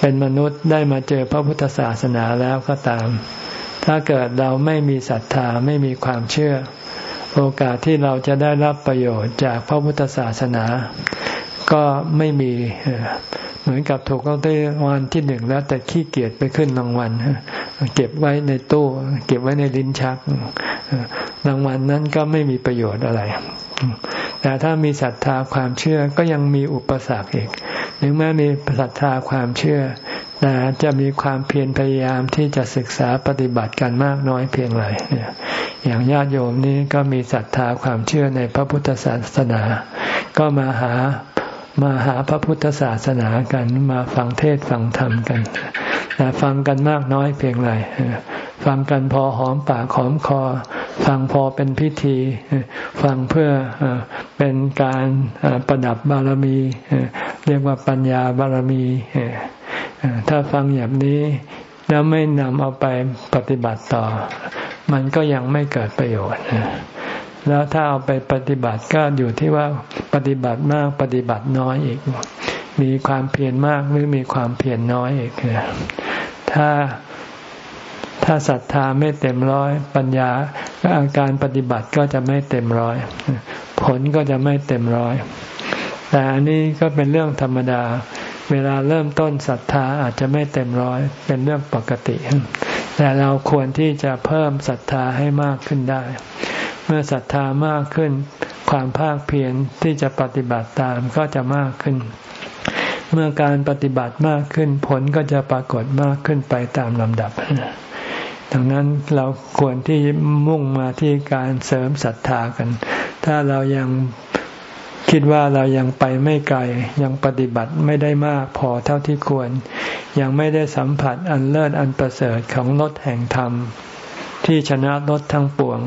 [SPEAKER 1] เป็นมนุษย์ได้มาเจอพระพุทธศาสนาแล้วก็ตาม ถ้าเกิดเราไม่มีศรัทธาไม่มีความเชื่อ โอกาสที่เราจะได้รับประโยชน์จากพระพุทธศาสนา ก็ไม่มีเหมือนกับถูกลอตเตอรี่วันที่หนึ่งแล้วแต่ขี้เกียจไปขึ้นรางวัลเก็บไว้ในตู้ เก็บไว้ในลิ้นชักรางวัลนั้นก็ไม่มีประโยชน์อะไร แต่ถ้ามีศรัทธาความเชื่อก็ยังมีอุปสรรคอีก ถึงแม้มีศรัทธาความเชื่อ แต่จะมีความเพียรพยายามที่จะศึกษาปฏิบัติกันมากน้อยเพียงไรอย่างญาติโยมนี้ก็มีศรัทธาความเชื่อในพระพุทธศาสนา ก็มาหามาหาพระพุทธศาสนากันมาฟังเทศฟังธรรมกันแต่ฟังกันมากน้อยเพียงไรฟังกันพอหอมปากหอมคอ ฟังพอเป็นพิธี ฟังเพื่อเป็นการประดับบารมี เรียกว่าปัญญาบารมี ถ้าฟังอย่างนี้แล้วไม่นำเอาไปปฏิบัติต่อ มันก็ยังไม่เกิดประโยชน์ แล้วถ้าเอาไปปฏิบัติก็อยู่ที่ว่าปฏิบัติมากปฏิบัติน้อยอีก มีความเพียรมากหรือมีความเพียรน้อยอีกถ้าถ้าศรัทธาไม่เต็มร้อยปัญญาอาการปฏิบัติก็จะไม่เต็มร้อย ผลก็จะไม่เต็มร้อย แต่อันนี้ก็เป็นเรื่องธรรมดา เวลาเริ่มต้นศรัทธาอาจจะไม่เต็มร้อยเป็นเรื่องปกติ แต่เราควรที่จะเพิ่มศรัทธาให้มากขึ้นได้ เมื่อศรัทธามากขึ้น ความภาคเพียรที่จะปฏิบัติตามก็จะมากขึ้น เมื่อการปฏิบัติมากขึ้นผลก็จะปรากฏมากขึ้นไปตามลำดับดังนั้นเราควรที่มุ่งมาที่การเสริมศรัทธากัน ถ้าเรายัง คิดว่าเรายังไปไม่ไกลยังปฏิบัติไม่ได้มากพอเท่าที่ควร ยังไม่ได้สัมผัสอันเลิศอันประเสริฐของรถแห่งธรรม ที่ชนะรถทั้งปวง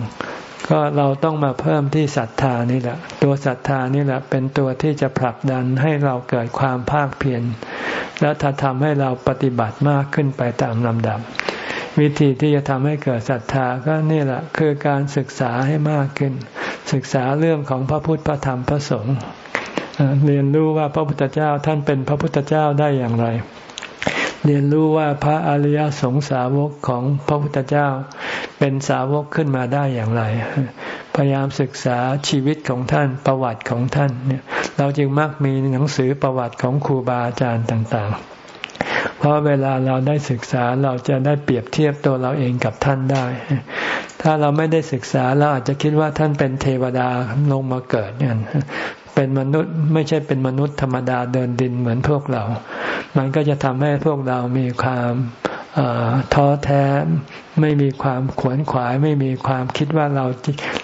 [SPEAKER 1] ก็เราต้องมาเพิ่มที่ศรัทธานี่แหละ ตัวศรัทธานี่แหละเป็นตัวที่จะผลักดันให้เราเกิดความภาคเพียรและถ้าทำให้เราปฏิบัติมากขึ้นไปตามลำดับ วิธีที่จะทำให้เกิดศรัทธาก็นี่แหละคือการศึกษาให้มากขึ้น ศึกษาเรื่องของพระพุทธพระธรรมพระสงฆ์เรียนรู้ว่าพระพุทธเจ้าท่านเป็นพระพุทธเจ้าได้อย่างไร เรียนรู้ว่าพระอริยสงสาวกของพระพุทธเจ้า เป็นสาวกขึ้นมาได้อย่างไร พยายามศึกษาชีวิตของท่านประวัติของท่านเนี่ยเราจึงมักมีหนังสือประวัติของครูบาอาจารย์ต่างๆ เพราะเวลาเราได้ศึกษาเราจะได้เปรียบเทียบตัวเราเองกับท่านได้ ถ้าเราไม่ได้ศึกษาเราอาจจะคิดว่าท่านเป็นเทวดาลงมาเกิดเนี่ยเป็นมนุษย์ไม่ใช่เป็นมนุษย์ธรรมดาเดินดินเหมือนพวกเรา มันก็จะทำให้พวกเรามีความ ท้อแท้ไม่มีความขวนขวาย ไม่มีความคิดว่าเรา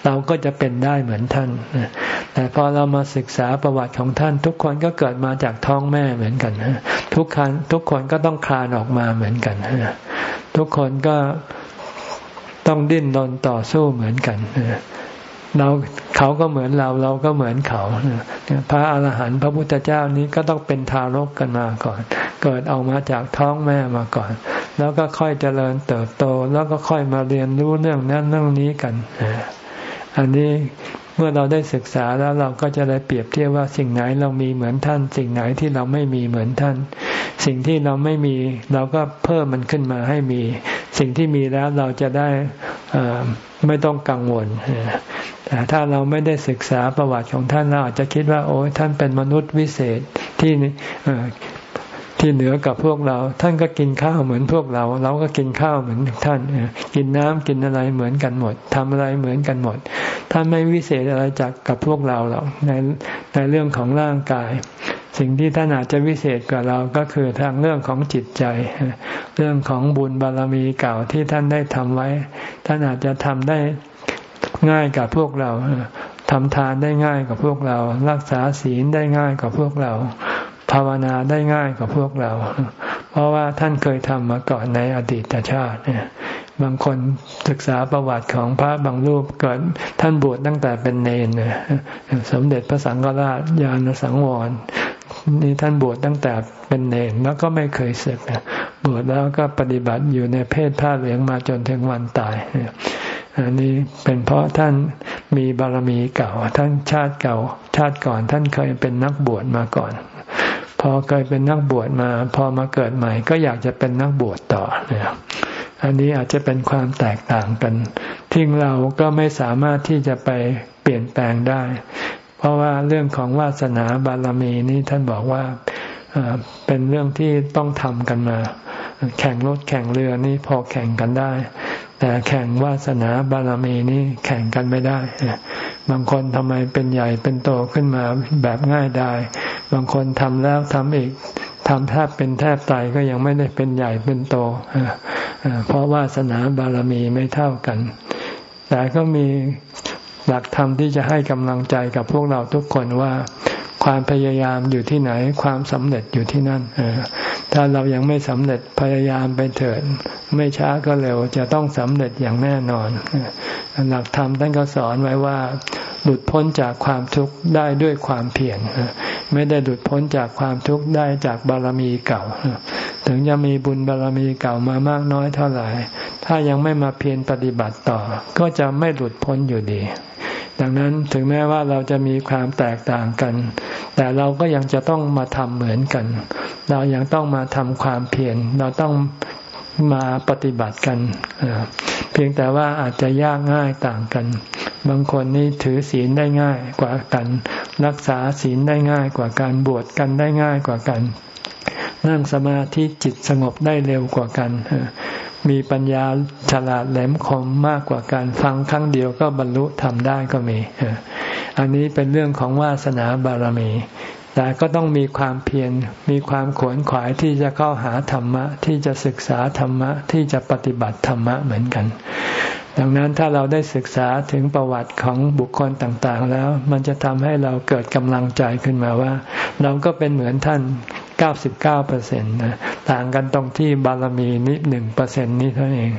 [SPEAKER 1] เราก็จะเป็นได้เหมือนท่าน แต่พอเรามาศึกษาประวัติของท่าน ทุกคนก็เกิดมาจากท้องแม่เหมือนกันทุกคนทุกคนก็ต้องคลานออกมาเหมือนกันทุกคนก็ต้องดิ้นรนต่อสู้เหมือนกัน เราเขาก็เหมือนเราเราก็เหมือนเขาพระอาหารหันต์พระพุทธเจ้านี้ก็ต้องเป็นทารกกันมาก่อน เกิดออกมาจากท้องแม่มาก่อน แล้วก็ค่อยเจริญเติบโต แล้วก็ค่อยมาเรียนรู้เรื่องนั้นเรื่องนี้กัน อันนี้เมื่อเราได้ศึกษาแล้วเราก็จะได้เปรียบเทียบว่าสิ่งไหนเรามีเหมือนท่าน สิ่งไหนที่เราไม่มีเหมือนท่าน สิ่งที่เราไม่มีเราก็เพิ่มมันขึ้นมาให้มี สิ่งที่มีแล้วเราจะได้ไม่ต้องกังวล แต่ถ้าเราไม่ได้ศึกษาประวัติของท่านเราอาจจะคิดว่าโอ้ท่านเป็นมนุษย์วิเศษที่ที่เหนือกับพวกเรา ท่านก็กินข้าวเหมือนพวกเรา เราก็กินข้าวเหมือนท่าน กินน้ำกินอะไรเหมือนกันหมดทำอะไรเหมือนกันหมด ท่านไม่วิเศษอะไรจากกับพวกเราหรอกในในเรื่องของร่างกาย สิ่งที่ท่านอาจจะวิเศษกว่าเราก็คือทางเรื่องของจิตใจ เรื่องของบุญบารรมีเก่าที่ท่านได้ทำไว้ ท่านอาจจะทำได้ ง่ายกับพวกเราทำทานได้ง่ายกับพวกเรา รักษาศีลได้ง่ายกับพวกเรา ภาวนาได้ง่ายกับพวกเรา เพราะว่าท่านเคยทำมาก่อนในอดีตชาติเนี่ยบางคนศึกษาประวัติของพระบางรูปเกิดท่านบวชตั้งแต่เป็นเนนสมเด็จพระสังฆราชญาณสังวรนี่ท่านบวชตั้งแต่เป็นเนนแล้วก็ไม่เคยศึกบวชแล้วก็ปฏิบัติอยู่ในเพศผ้าเหลืองมาจนถึงวันตาย อันนี้เป็นเพราะท่านมีบารมีเก่า ท่านชาติเก่า ชาติก่อนท่านเคยเป็นนักบวชมาก่อน พอเคยเป็นนักบวชมา พอมาเกิดใหม่ ก็อยากจะเป็นนักบวชต่อเนี่ยอันนี้อาจจะเป็นความแตกต่างกันที่เราก็ไม่สามารถที่จะไปเปลี่ยนแปลงได้ เพราะว่าเรื่องของวาสนาบารมีนี้ท่านบอกว่าเป็นเรื่องที่ต้องทำกันมา แข่งรถแข่งเรือนี่พอแข่งกันได้ แต่แข่งวาสนาบารมีนี้แข่งกันไม่ได้ บางคนทำไมเป็นใหญ่เป็นโตขึ้นมาแบบง่ายได้บางคนทำแล้วทำอีกทำแทบเป็นแทบตายก็ยังไม่ได้เป็นใหญ่เป็นโต เพราะวาสนาบารมีไม่เท่ากัน แต่ก็มีหลักธรรมที่จะให้กำลังใจกับพวกเราทุกคนว่า ความพยายามอยู่ที่ไหน ความสำเร็จอยู่ที่นั่นถ้าเรายังไม่สำเร็จพยายามไปเถิด ไม่ช้าก็เร็วจะต้องสำเร็จอย่างแน่นอนหลักธรรมท่านก็สอนไว้ว่า หลุดพ้นจากความทุกข์ได้ด้วยความเพียรไม่ได้หลุดพ้นจากความทุกข์ได้จากบารมีเก่า ถึงจะมีบุญบารมีเก่ามามากน้อยเท่าไหร่ ถ้ายังไม่มาเพียรปฏิบัติต่อ ก็จะไม่หลุดพ้นอยู่ดี ดังนั้นถึงแม้ว่าเราจะมีความแตกต่างกัน แต่เราก็ยังจะต้องมาทำเหมือนกัน เรายังต้องมาทำความเพียรเราต้องมาปฏิบัติกัน เพียงแต่ว่าอาจจะยากง่ายต่างกัน บางคนนี่ถือศีลได้ง่ายกว่ากัน รักษาศีลได้ง่ายกว่าการบวชกันได้ง่ายกว่ากัน นั่งสมาธิจิตสงบได้เร็วกว่ากัน มีปัญญาฉลาดแหลมคมมากกว่าการฟังครั้งเดียวก็บรรลุทำได้ก็มี อันนี้เป็นเรื่องของวาสนาบารมี แต่ก็ต้องมีความเพียร มีความขวนขวายที่จะเข้าหาธรรมะ ที่จะศึกษาธรรมะ ที่จะปฏิบัติธรรมะเหมือนกัน ดังนั้นถ้าเราได้ศึกษาถึงประวัติของบุคคลต่างๆ แล้ว มันจะทำให้เราเกิดกำลังใจขึ้นมาว่า เราก็เป็นเหมือนท่าน เก้าสิบเก้าเปอร์เซ็นต์ต่างกันตรงที่บารมีนิดหนึ่งเปอร์เซ็นต์นี้เท่านั้นเอง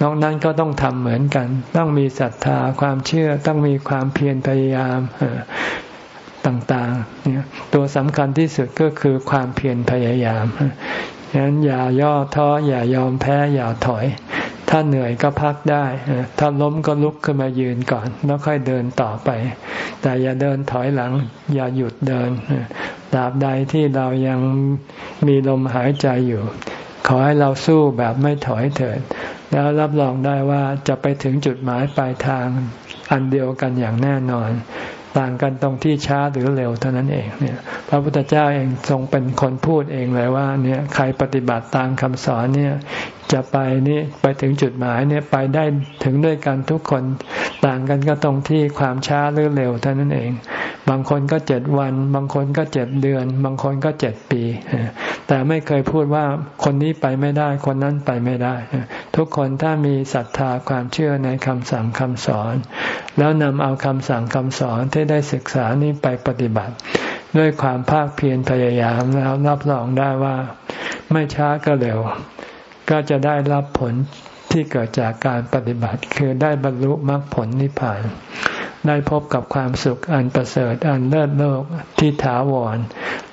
[SPEAKER 1] นอกนั้นก็ต้องทำเหมือนกัน ต้องมีศรัทธาความเชื่อต้องมีความเพียรพยายามต่างๆเนี่ยตัวสำคัญที่สุดก็คือความเพียรพยายามฉะนั้นอย่าย่อท้ออย่ายอมแพ้อย่าถอย ถ้าเหนื่อยก็พักได้ ถ้าล้มก็ลุกขึ้นมายืนก่อน แล้วค่อยเดินต่อไป แต่อย่าเดินถอยหลัง อย่าหยุดเดินตราบใดที่เรายังมีลมหายใจอยู่ ขอให้เราสู้แบบไม่ถอยเถิด แล้วรับรองได้ว่าจะไปถึงจุดหมายปลายทางอันเดียวกันอย่างแน่นอน ต่างกันตรงที่ช้าหรือเร็วเท่านั้นเองเนี่ย พระพุทธเจ้าเองทรงเป็นคนพูดเองเลยว่า เนี่ยใครปฏิบัติตามคำสอนเนี่ย จะไปนี่ไปถึงจุดหมายเนี่ยไปได้ถึงด้วยกันทุกคนต่างกันก็ตรงที่ความช้าหรือเร็วเท่านั้นเอง บางคนก็เจ็ดวัน บางคนก็เจ็ดเดือน บางคนก็เจ็ดปี แต่ไม่เคยพูดว่าคนนี้ไปไม่ได้ คนนั้นไปไม่ได้ ทุกคนถ้ามีศรัทธาความเชื่อในคำสั่งคำสอน แล้วนำเอาคำสั่งคำสอนที่ได้ศึกษานี้ไปปฏิบัติ ด้วยความภาคเพียรพยายามแล้วรับรองได้ว่า ไม่ช้าก็เร็ว ก็จะได้รับผลที่เกิดจากการปฏิบัติ คือได้บรรลุมรรคผลนิพพาน ได้พบกับความสุขอันประเสริฐอันเลิศโลกที่ถาวร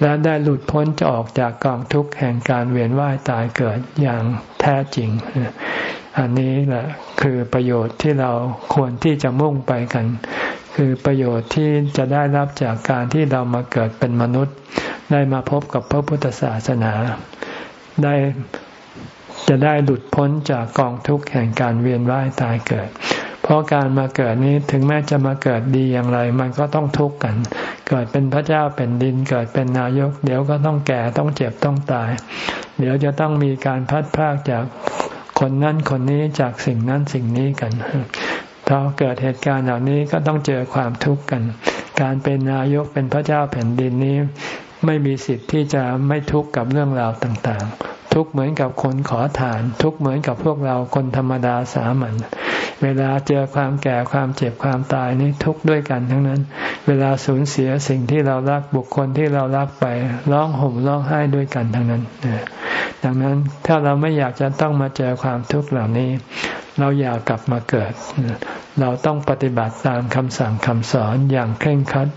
[SPEAKER 1] และได้หลุดพ้นจะออกจากกองทุกข์แห่งการเวียนว่ายตายเกิดอย่างแท้จริง อันนี้แหละคือประโยชน์ที่เราควรที่จะมุ่งไปกัน คือประโยชน์ที่จะได้รับจากการที่เรามาเกิดเป็นมนุษย์ ได้มาพบกับพระพุทธศาสนา ได้ จะได้หลุดพ้นจากกองทุกข์แห่งการเวียนว่ายตายเกิด เพราะการมาเกิดนี้ถึงแม้จะมาเกิดดีอย่างไร มันก็ต้องทุกข์กัน เกิดเป็นพระเจ้าเป็นดินเกิดเป็นนายก เดี๋ยวก็ต้องแก่ต้องเจ็บต้องตาย เดี๋ยวจะต้องมีการพัดพากจากคนนั้นคนนี้จากสิ่งนั้นสิ่งนี้กันถ้าเกิดเหตุการณ์เหล่านี้ก็ต้องเจอความทุกข์กัน การเป็นนายกเป็นพระเจ้าแผ่นดินนี้ ไม่มีสิทธิ์ที่จะไม่ทุกข์กับเรื่องราวต่าง ทุกเหมือนกับคนขอทาน ทุกเหมือนกับพวกเราคนธรรมดาสามัญเวลาเจอความแก่ความเจ็บความตายนี่ทุกด้วยกันทั้งนั้น เวลาสูญเสียสิ่งที่เรารักบุคคลที่เรารักไปร้องห่มร้องไห้ด้วยกันทั้งนั้นดังนั้นถ้าเราไม่อยากจะต้องมาเจอความทุกข์เหล่านี้ เราอยากกลับมาเกิด เราต้องปฏิบัติตามคำสั่งคำสอนอย่างเคร่งครัด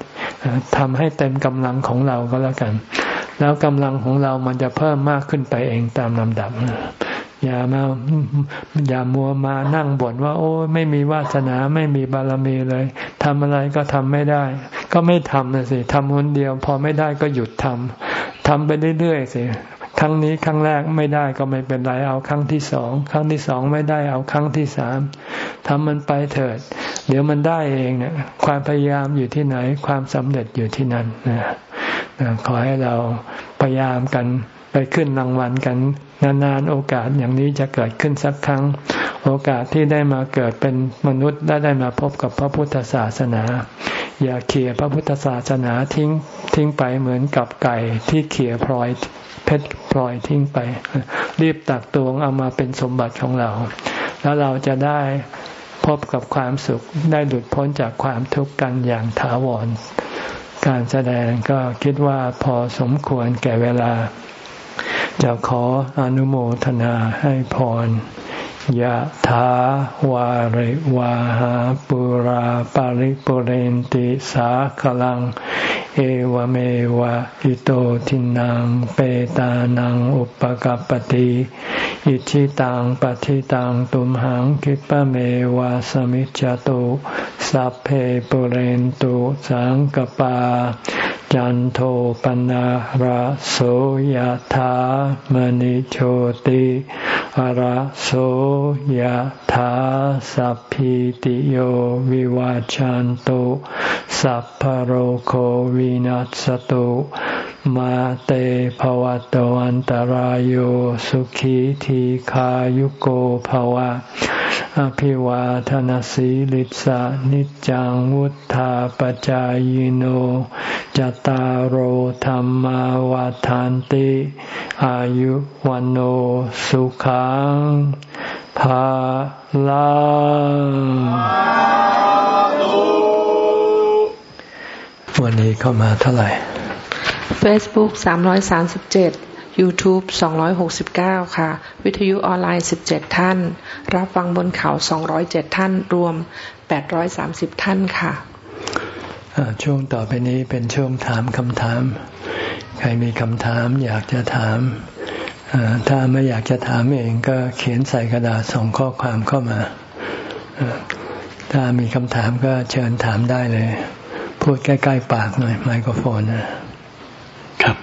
[SPEAKER 1] ทำให้เต็มกำลังของเราก็แล้วกัน แล้วกำลังของเรามันจะเพิ่มมากขึ้นไปเองตามลำดับอย่ามาอย่ามัวมานั่งบ่นว่า โอ้ไม่มีวาสนาไม่มีบารมีเลยทำอะไรก็ทำไม่ได้ ก็ไม่ทำนะสิทำคนเดียว พอไม่ได้ก็หยุดทำทำไปเรื่อยๆสิครั้งนี้ครั้งแรกไม่ได้ก็ไม่เป็นไรเอาครั้งที่สองครั้งที่สองไม่ได้เอาครั้งที่สามทำมันไปเถิด เดี๋ยวมันได้เองเนี่ยความพยายามอยู่ที่ไหน ความสำเร็จอยู่ที่นั่นนะ ขอให้เราพยายามกันไปขึ้นรางวัลกัน นานๆโอกาสอย่างนี้จะเกิดขึ้นสักครั้ง โอกาสที่ได้มาเกิดเป็นมนุษย์ได้ได้มาพบกับพระพุทธศาสนา อย่าเขี่ยพระพุทธศาสนาทิ้งทิ้งไปเหมือนกับไก่ที่เขี่ยพลอยเพชรพลอยทิ้งไป รีบตักตวงเอามาเป็นสมบัติของเรา แล้วเราจะได้พบกับความสุขได้หลุดพ้นจากความทุกข์กันอย่างถาวร การแสดงก็คิดว่าพอสมควรแก่เวลา จะขออนุโมทนาให้พร ยะถาวาริวาหาปุราปาริปุเรนติสาคลัง เอวเมวะอิโตทินังเปตานังอุปกัปติอิชิตังปฏิตังตุมหังคิปะเมวะสมิจจตุสัพเพปุเรนตุสังกปา จันโทปนะระโสยธามณิโชติระโสยธาสัพพิติโยวิวาจันโตสัพพโรโควินัสตุมาเตภวะตวันตารโยสุขีทีขายุโกภวะ อภิวาทนสีลิสานิจังวุธาปจายโนจตารโหธรรมวาทานติ อายุวันโอสุขังภาลังวันนี้เข้ามาเท่าไหร่
[SPEAKER 2] Facebook 337 YouTube 269 ค่ะ วิทยุออนไลน์ 17 ท่าน รับฟังบนเขา 207 ท่าน รวม 830 ท่านค่ะ
[SPEAKER 1] ช่วงต่อไปนี้เป็นช่วงถามคำถาม ใครมีคำถามอยากจะถาม ถ้าไม่อยากจะถามเองก็เขียนใส่กระดาษส่งข้อความเข้ามา ถ้ามีคำถามก็เชิญถามได้เลย พูดใกล้ ๆ ปากหน่อยไมโครโฟนนะครับ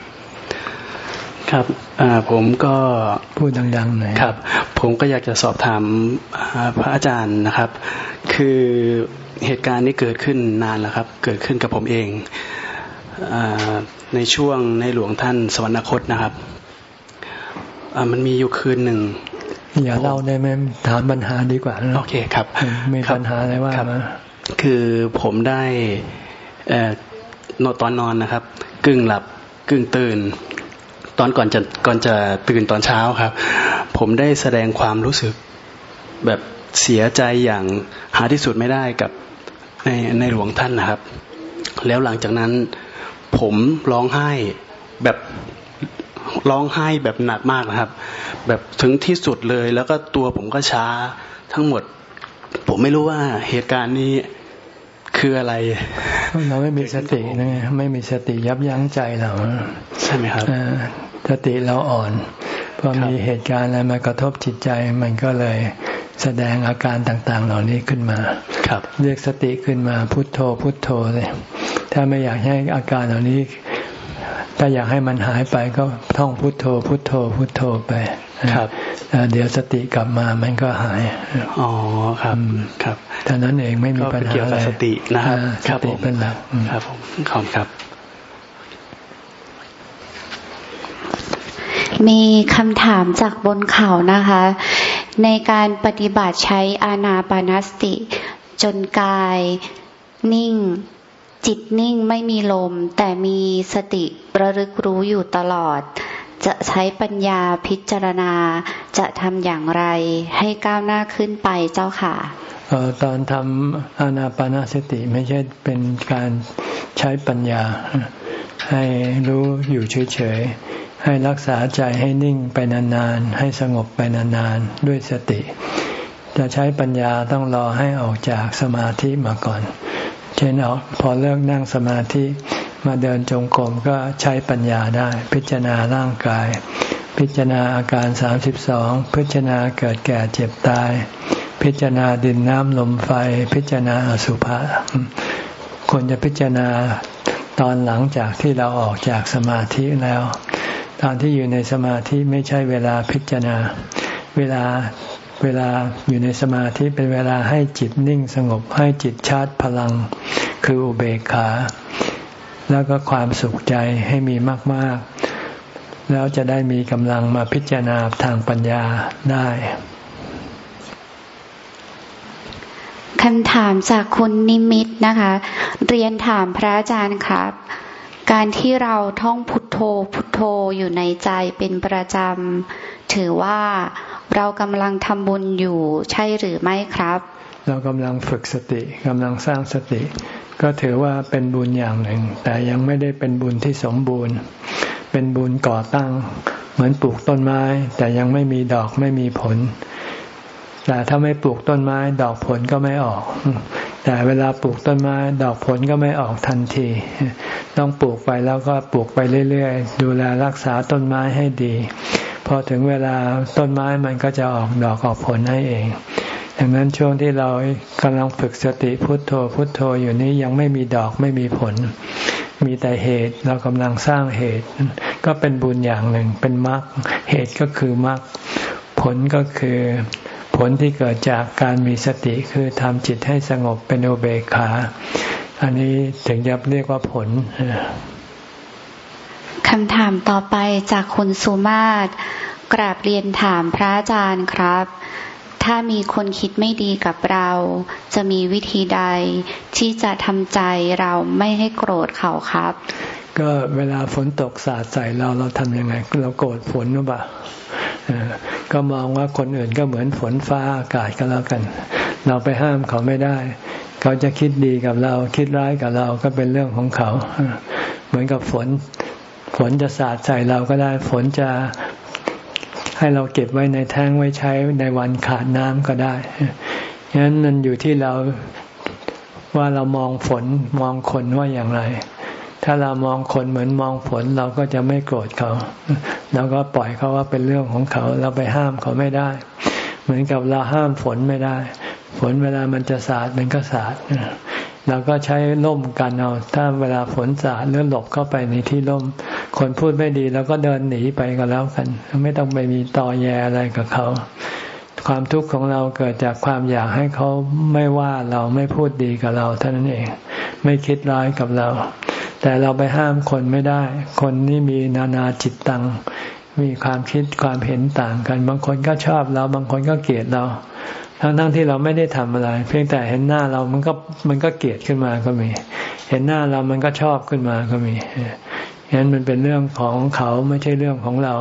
[SPEAKER 3] ครับผมก็
[SPEAKER 1] พูดดังๆหน่อย
[SPEAKER 3] ครับ ผมก็อยากจะสอบถามพระอาจารย์นะครับ คือเหตุการณ์นี้เกิดขึ้นนานแล้วครับ เกิดขึ้นกับผมเองอในช่วงในหลวงท่านสวรรคตนะครับมันมีอยู่คืนหนึ่ง
[SPEAKER 1] อย่าเล่าได้ไหมถามปัญหาดีกว่า
[SPEAKER 3] โอเคครับ
[SPEAKER 1] มีปัญหาอะไรว่ามา
[SPEAKER 3] คือผมได้นตอนนอนนะครับ กึ่งหลับกึ่งตื่น ตอนก่อนจะก่อนจะตื่นตอนเช้าครับ ผมได้แสดงความรู้สึกแบบเสียใจอย่างหาที่สุดไม่ได้กับในในหลวงท่านนะครับ แล้วหลังจากนั้น ผมร้องไห้แบบร้องไห้แบบหนักมากนะครับ แบบถึงที่สุดเลย แล้วก็ตัวผมก็ช้าทั้งหมด ผมไม่รู้ว่าเหตุการณ์นี้คืออะไร
[SPEAKER 1] เราไม่มีสตินะไม่มีสติยับยั้งใจเรา
[SPEAKER 3] ใช่ไหมครับ
[SPEAKER 1] สติเราอ่อนพอมีเหตุการณ์อะไรมากระทบจิตใจมันก็เลยแสดงอาการต่าง ๆ เหล่านี้ขึ้นมา
[SPEAKER 3] ครับ
[SPEAKER 1] เรียกสติขึ้นมาพุทโธ พุทโธเลย ถ้าไม่อยากให้อาการเหล่านี้ ถ้าอยากให้มันหายไปก็ท่องพุทโธ พุทโธ พุทโธไป
[SPEAKER 3] ครับ
[SPEAKER 1] เดี๋ยวสติกลับมามันก็หาย
[SPEAKER 3] อ๋อ ครับ ครับ
[SPEAKER 1] ท่านั้นเองไม่มีปัญหาอะไร
[SPEAKER 3] สตินะครับ
[SPEAKER 1] สติเป็นหลัก
[SPEAKER 3] ครับผมขอบครับ
[SPEAKER 4] มีคำถามจากบนเขานะคะ ในการปฏิบัติใช้อานาปานสติ จนกายนิ่ง จิตนิ่งไม่มีลม แต่มีสติระลึกรู้อยู่ตลอด จะใช้ปัญญาพิจารณาจะทำอย่างไรให้ก้าวหน้าขึ้นไปเจ้าค่ะ
[SPEAKER 1] ตอนทำอานาปานสติไม่ใช่เป็นการใช้ปัญญา ให้รู้อยู่เฉยๆ ให้รักษาใจให้นิ่งไปนานๆ ให้สงบไปนานๆ ด้วยสติ จะใช้ปัญญาต้องรอให้ออกจากสมาธิมาก่อน เช่นออกพอเลิกนั่งสมาธิมาเดินจงกรมก็ใช้ปัญญาได้ พิจารณาร่างกาย พิจารณาอาการสามสิบสองพิจารณาเกิดแก่เจ็บตาย พิจารณาดินน้ำลมไฟ พิจารณาอสุภะควรจะพิจารณาตอนหลังจากที่เราออกจากสมาธิแล้ว ตอนที่อยู่ในสมาธิไม่ใช่เวลาพิจารณา เวลาเวลาอยู่ในสมาธิเป็นเวลาให้จิตนิ่งสงบให้จิตชาร์จพลัง คืออุเบกขา แล้วก็ความสุขใจให้มีมาก ๆ แล้วจะได้มีกำลังมาพิจารณาทางปัญญาได้
[SPEAKER 4] คำถามจากคุณนิมิตนะคะ เรียนถามพระอาจารย์ครับ การที่เราท่องพุทโธพุทโธอยู่ในใจเป็นประจำ ถือว่าเรากำลังทำบุญอยู่ใช่หรือไม่ครับ
[SPEAKER 1] เรากำลังฝึกสติกำลังสร้างสติ ก็ถือว่าเป็นบุญอย่างหนึ่ง แต่ยังไม่ได้เป็นบุญที่สมบูรณ์ เป็นบุญก่อตั้ง เหมือนปลูกต้นไม้ แต่ยังไม่มีดอกไม่มีผล แต่ถ้าไม่ปลูกต้นไม้ ดอกผลก็ไม่ออก แต่เวลาปลูกต้นไม้ ดอกผลก็ไม่ออกทันที ต้องปลูกไปแล้วก็ปลูกไปเรื่อยๆ ดูแลรักษาต้นไม้ให้ดี พอถึงเวลาต้นไม้มันก็จะออกดอกออกผลให้เองดังนั้นช่วงที่เรากำลังฝึกสติพุทโธพุทโธอยู่นี้ยังไม่มีดอกไม่มีผล มีแต่เหตุเรากำลังสร้างเหตุ ก็เป็นบุญอย่างหนึ่งเป็นมรรคเหตุก็คือมรรคผลก็คือ ผลที่เกิดจากการมีสติคือทำจิตให้สงบเป็นอุเบกขา อันนี้ถึงจะเรียกว่าผล
[SPEAKER 4] คำถามต่อไปจากคุณสุมาตรกราบเรียนถามพระอาจารย์ครับ ถ้ามีคนคิดไม่ดีกับเรา จะมีวิธีใดที่จะทำใจเราไม่ให้โกรธเขาครับ
[SPEAKER 1] ก็เวลาฝนตกสาดใส่เราเราทำยังไง เราโกรธฝนหรือเปล่าก็มองว่าคนอื่นก็เหมือนฝนฟ้าอากาศก็แล้วกัน เราไปห้ามเขาไม่ได้ เขาจะคิดดีกับเรา คิดร้ายกับเราก็เป็นเรื่องของเขา เหมือนกับฝน ฝนจะสาดใส่เราก็ได้ ฝนจะ ให้เราเก็บไว้ในแท้งไว้ใช้ในวันขาดน้ำก็ได้ฉะนั้นมันอยู่ที่เราว่าเรามองฝนมองคนว่าอย่างไร ถ้าเรามองคนเหมือนมองฝนเราก็จะไม่โกรธเขาเราก็ปล่อยเขาว่าเป็นเรื่องของเขา เราไปห้ามเขาไม่ได้ เหมือนกับเราห้ามฝนไม่ได้ ฝนเวลามันจะสาดมันก็สาด เราก็ใช้ร่มกันเอา ถ้าเวลาฝนสาดหรือหลบเข้าไปในที่ร่ม คนพูดไม่ดีเราก็เดินหนีไปก็แล้วกัน ไม่ต้องไปมีต่อแยอะไรกับเขา ความทุกข์ของเราเกิดจากความอยากให้เขาไม่ว่าเราไม่พูดดีกับเราเท่านั้นเอง ไม่คิดร้ายกับเรา แต่เราไปห้ามคนไม่ได้ คนนี่มีนานาจิตตัง มีความคิดความเห็นต่างกัน บางคนก็ชอบเรา บางคนก็เกลียดเรา ทั้งทั้งที่เราไม่ได้ทำอะไร เพียงแต่เห็นหน้าเรามันก็มันก็เกลียดขึ้นมาก็มี เห็นหน้าเรามันก็ชอบขึ้นมาก็มีฉะนั้นมันเป็นเรื่องของเขาไม่ใช่เรื่องของเรา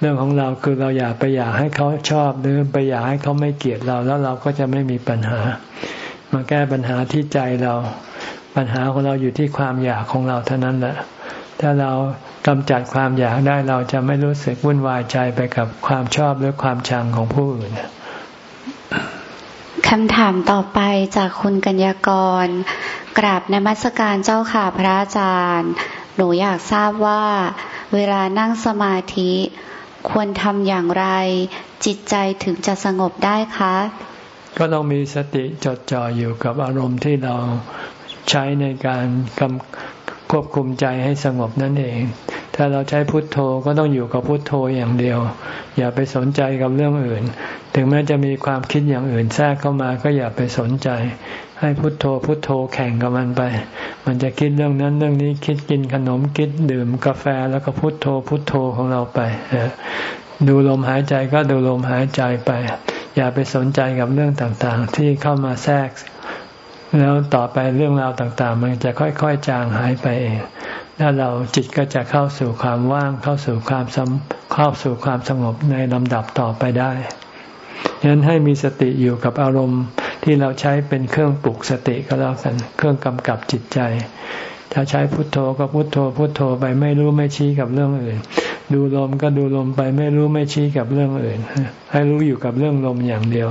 [SPEAKER 1] เรื่องของเราคือเราอยากไปอยากให้เขาชอบหรือไปอยากให้เขาไม่เกลียดเราแล้วเราก็จะไม่มีปัญหา มาแก้ปัญหาที่ใจเรา ปัญหาของเราอยู่ที่ความอยากของเราเท่านั้นแหละ ถ้าเรากำจัดความอยากได้เราจะไม่รู้สึกวุ่นวายใจไปกับความชอบหรือความชังของผู้อื่น
[SPEAKER 4] คำถามต่อไปจากคุณกัญญากร กราบนมัสการเจ้าค่ะพระอาจารย์ หนูอยากทราบว่า เวลานั่งสมาธิ ควรทำอย่างไร จิตใจถึงจะสงบได้คะ
[SPEAKER 1] ก็ต้องมีสติจดจ่ออยู่กับอารมณ์ที่เราใช้ในการก ควบคุมใจให้สงบนั่นเอง ถ้าเราใช้พุทโธก็ต้องอยู่กับพุทโธอย่างเดียว อย่าไปสนใจกับเรื่องอื่น ถึงแม้จะมีความคิดอย่างอื่นแทรกเข้ามาก็อย่าไปสนใจ ให้พุทโธพุทโธแข่งกับมันไป มันจะคิดเรื่องนั้นเรื่องนี้คิดกินขนมคิดดื่มกาแฟแล้วก็พุทโธพุทโธของเราไปดูลมหายใจก็ดูลมหายใจไป อย่าไปสนใจกับเรื่องต่างๆ ที่เข้ามาแทรก แล้วต่อไปเรื่องราวต่างๆ มันจะค่อยๆจางหายไปเองแล้วเราจิตก็จะเข้าสู่ความว่างเข้าสู่ความเข้าสู่ความสงบในลำดับต่อไปได้ฉะนั้นให้มีสติอยู่กับอารมณ์ที่เราใช้เป็นเครื่องปลุกสติก็แล้วกันเครื่องกำกับจิตใจ ถ้าใช้พุทโธก็พุทโธ พุทโธไปไม่รู้ไม่ชี้กับเรื่องอื่น ดูลมก็ดูลมไปไม่รู้ไม่ชี้กับเรื่องอื่น ให้รู้อยู่กับเรื่องลมอย่างเดียว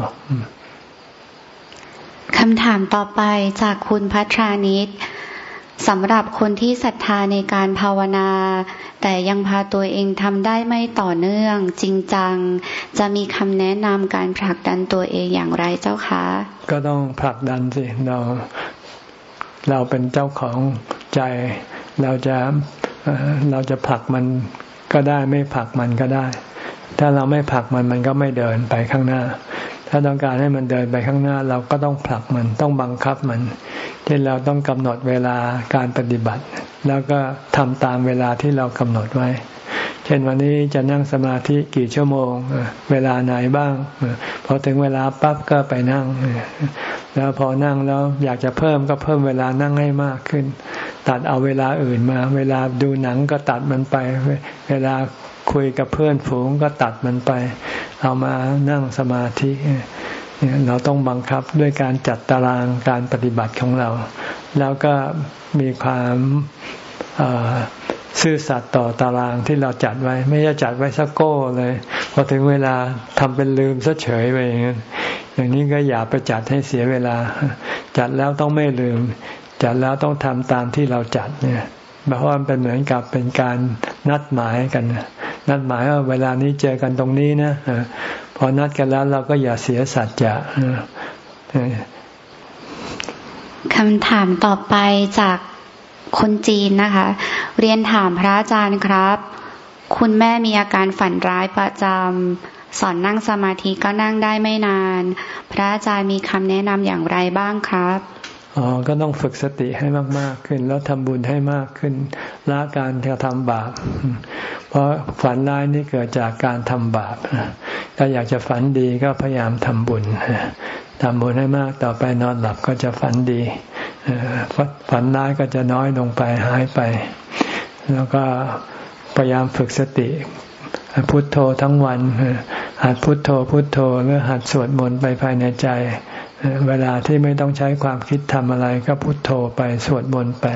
[SPEAKER 4] คำถามต่อไปจากคุณพัทรานิตสำหรับคนที่ศรัทธาในการภาวนา แต่ยังพาตัวเองทำได้ไม่ต่อเนื่อง จริงจัง จะมีคำแนะนำการผลักดันตัวเองอย่างไรเจ้าคะ
[SPEAKER 1] ก็ต้องผลักดันสิเราเราเป็นเจ้าของใจ เราจะเราจะผลักมันก็ได้ไม่ผลักมันก็ได้ ถ้าเราไม่ผลักมันมันก็ไม่เดินไปข้างหน้า ถ้าต้องการให้มันเดินไปข้างหน้า เราก็ต้องผลักมันต้องบังคับมันที่เราต้องกำหนดเวลาการปฏิบัติ แล้วก็ทำตามเวลาที่เรากำหนดไว้ เช่นวันนี้จะนั่งสมาธิกี่ชั่วโมง เวลาไหนบ้างพอถึงเวลาปั๊บก็ไปนั่ง แล้วพอนั่งแล้วอยากจะเพิ่มก็เพิ่มเวลานั่งให้มากขึ้น ตัดเอาเวลาอื่นมา เวลาดูหนังก็ตัดมันไป เวลา คุยกับเพื่อนฝูงก็ตัดมันไป เอามานั่งสมาธิเราต้องบังคับด้วยการจัดตารางการปฏิบัติของเรา แล้วก็มีความซื่อสัตย์ต่อตารางที่เราจัดไว้ ไม่ใช่จัดไว้สักโก้เลยพอถึงเวลาทำเป็นลืมซะเฉยไปอย่างนี้อย่างนี้ก็อย่าไปจัดให้เสียเวลา จัดแล้วต้องไม่ลืม จัดแล้วต้องทำตามที่เราจัดเนี่ยเพราะมันเป็นเหมือนกับเป็นการนัดหมายกัน นัดหมายว่าเวลานี้เจอกันตรงนี้นะพอนัดกันแล้วเราก็อย่าเสียสัจจะ
[SPEAKER 4] คำถามต่อไปจากคนจีนนะคะ เรียนถามพระอาจารย์ครับ คุณแม่มีอาการฝันร้ายประจำสอนนั่งสมาธิก็นั่งได้ไม่นาน พระอาจารย์มีคำแนะนำอย่างไรบ้างครับ
[SPEAKER 1] อ๋อก็ต้องฝึกสติให้มากๆขึ้น แล้วทำบุญให้มากขึ้นละการกระทำบาป เพราะฝันร้ายนี่เกิดจากการทำบาปถ้าอยากจะฝันดีก็พยายามทำบุญทำบุญให้มากต่อไปนอนหลับก็จะฝันดีฝันร้ายก็จะน้อยลงไปหายไป แล้วก็พยายามฝึกสติพุทโธทั้งวันหัดพุทโธพุทโธหรือหัดสวดมนต์ไปภายในใจ เวลาที่ไม่ต้องใช้ความคิดทำอะไรก็พุโทโธไปสวดมนต์ไป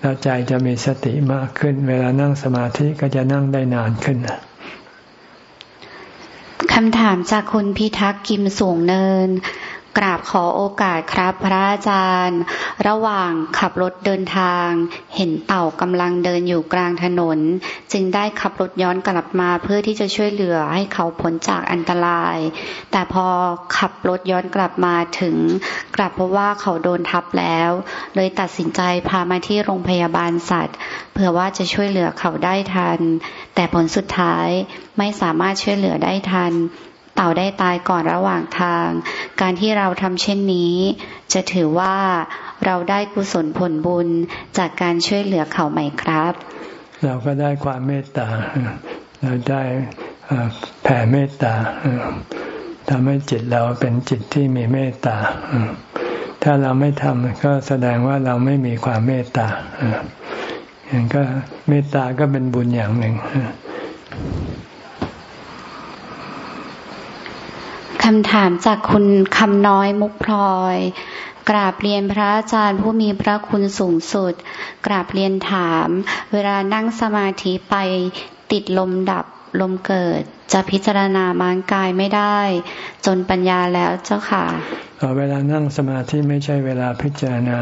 [SPEAKER 1] แล้วใจจะมีสติมากขึ้น เวลานั่งสมาธิก็จะนั่งได้นานขึ้น
[SPEAKER 4] คำถามจากคุณพิทักษ์กิมสูงเนิน กราบขอโอกาสครับพระอาจารย์ ระหว่างขับรถเดินทาง เห็นเต่ากำลังเดินอยู่กลางถนน จึงได้ขับรถย้อนกลับมาเพื่อที่จะช่วยเหลือให้เขาพ้นจากอันตราย แต่พอขับรถย้อนกลับมาถึง กลับเพราะว่าเขาโดนทับแล้ว เลยตัดสินใจพามาที่โรงพยาบาลสัตว์ เพื่อว่าจะช่วยเหลือเขาได้ทัน แต่ผลสุดท้ายไม่สามารถช่วยเหลือได้ทัน เต่าได้ตายก่อนระหว่างทาง การที่เราทำเช่นนี้ จะถือว่าเราได้กุศลผลบุญจากการช่วยเหลือเขาไหมครับ
[SPEAKER 1] เราก็ได้ความเมตตา เราได้แผ่เมตตาทำให้จิตเราเป็นจิตที่มีเมตตา ถ้าเราไม่ทำก็แสดงว่าเราไม่มีความเมตตาอย่างก็เมตตาก็เป็นบุญอย่างหนึ่ง
[SPEAKER 4] คำถามจากคุณคำน้อยมุกพลอย กราบเรียนพระอาจารย์ผู้มีพระคุณสูงสุด กราบเรียนถาม เวลานั่งสมาธิไปติดลมดับลมเกิด จะพิจารณามางกายไม่ได้ จนปัญญาแล้วเจ้าค่ะ
[SPEAKER 1] เวลานั่งสมาธิไม่ใช่เวลาพิจารณา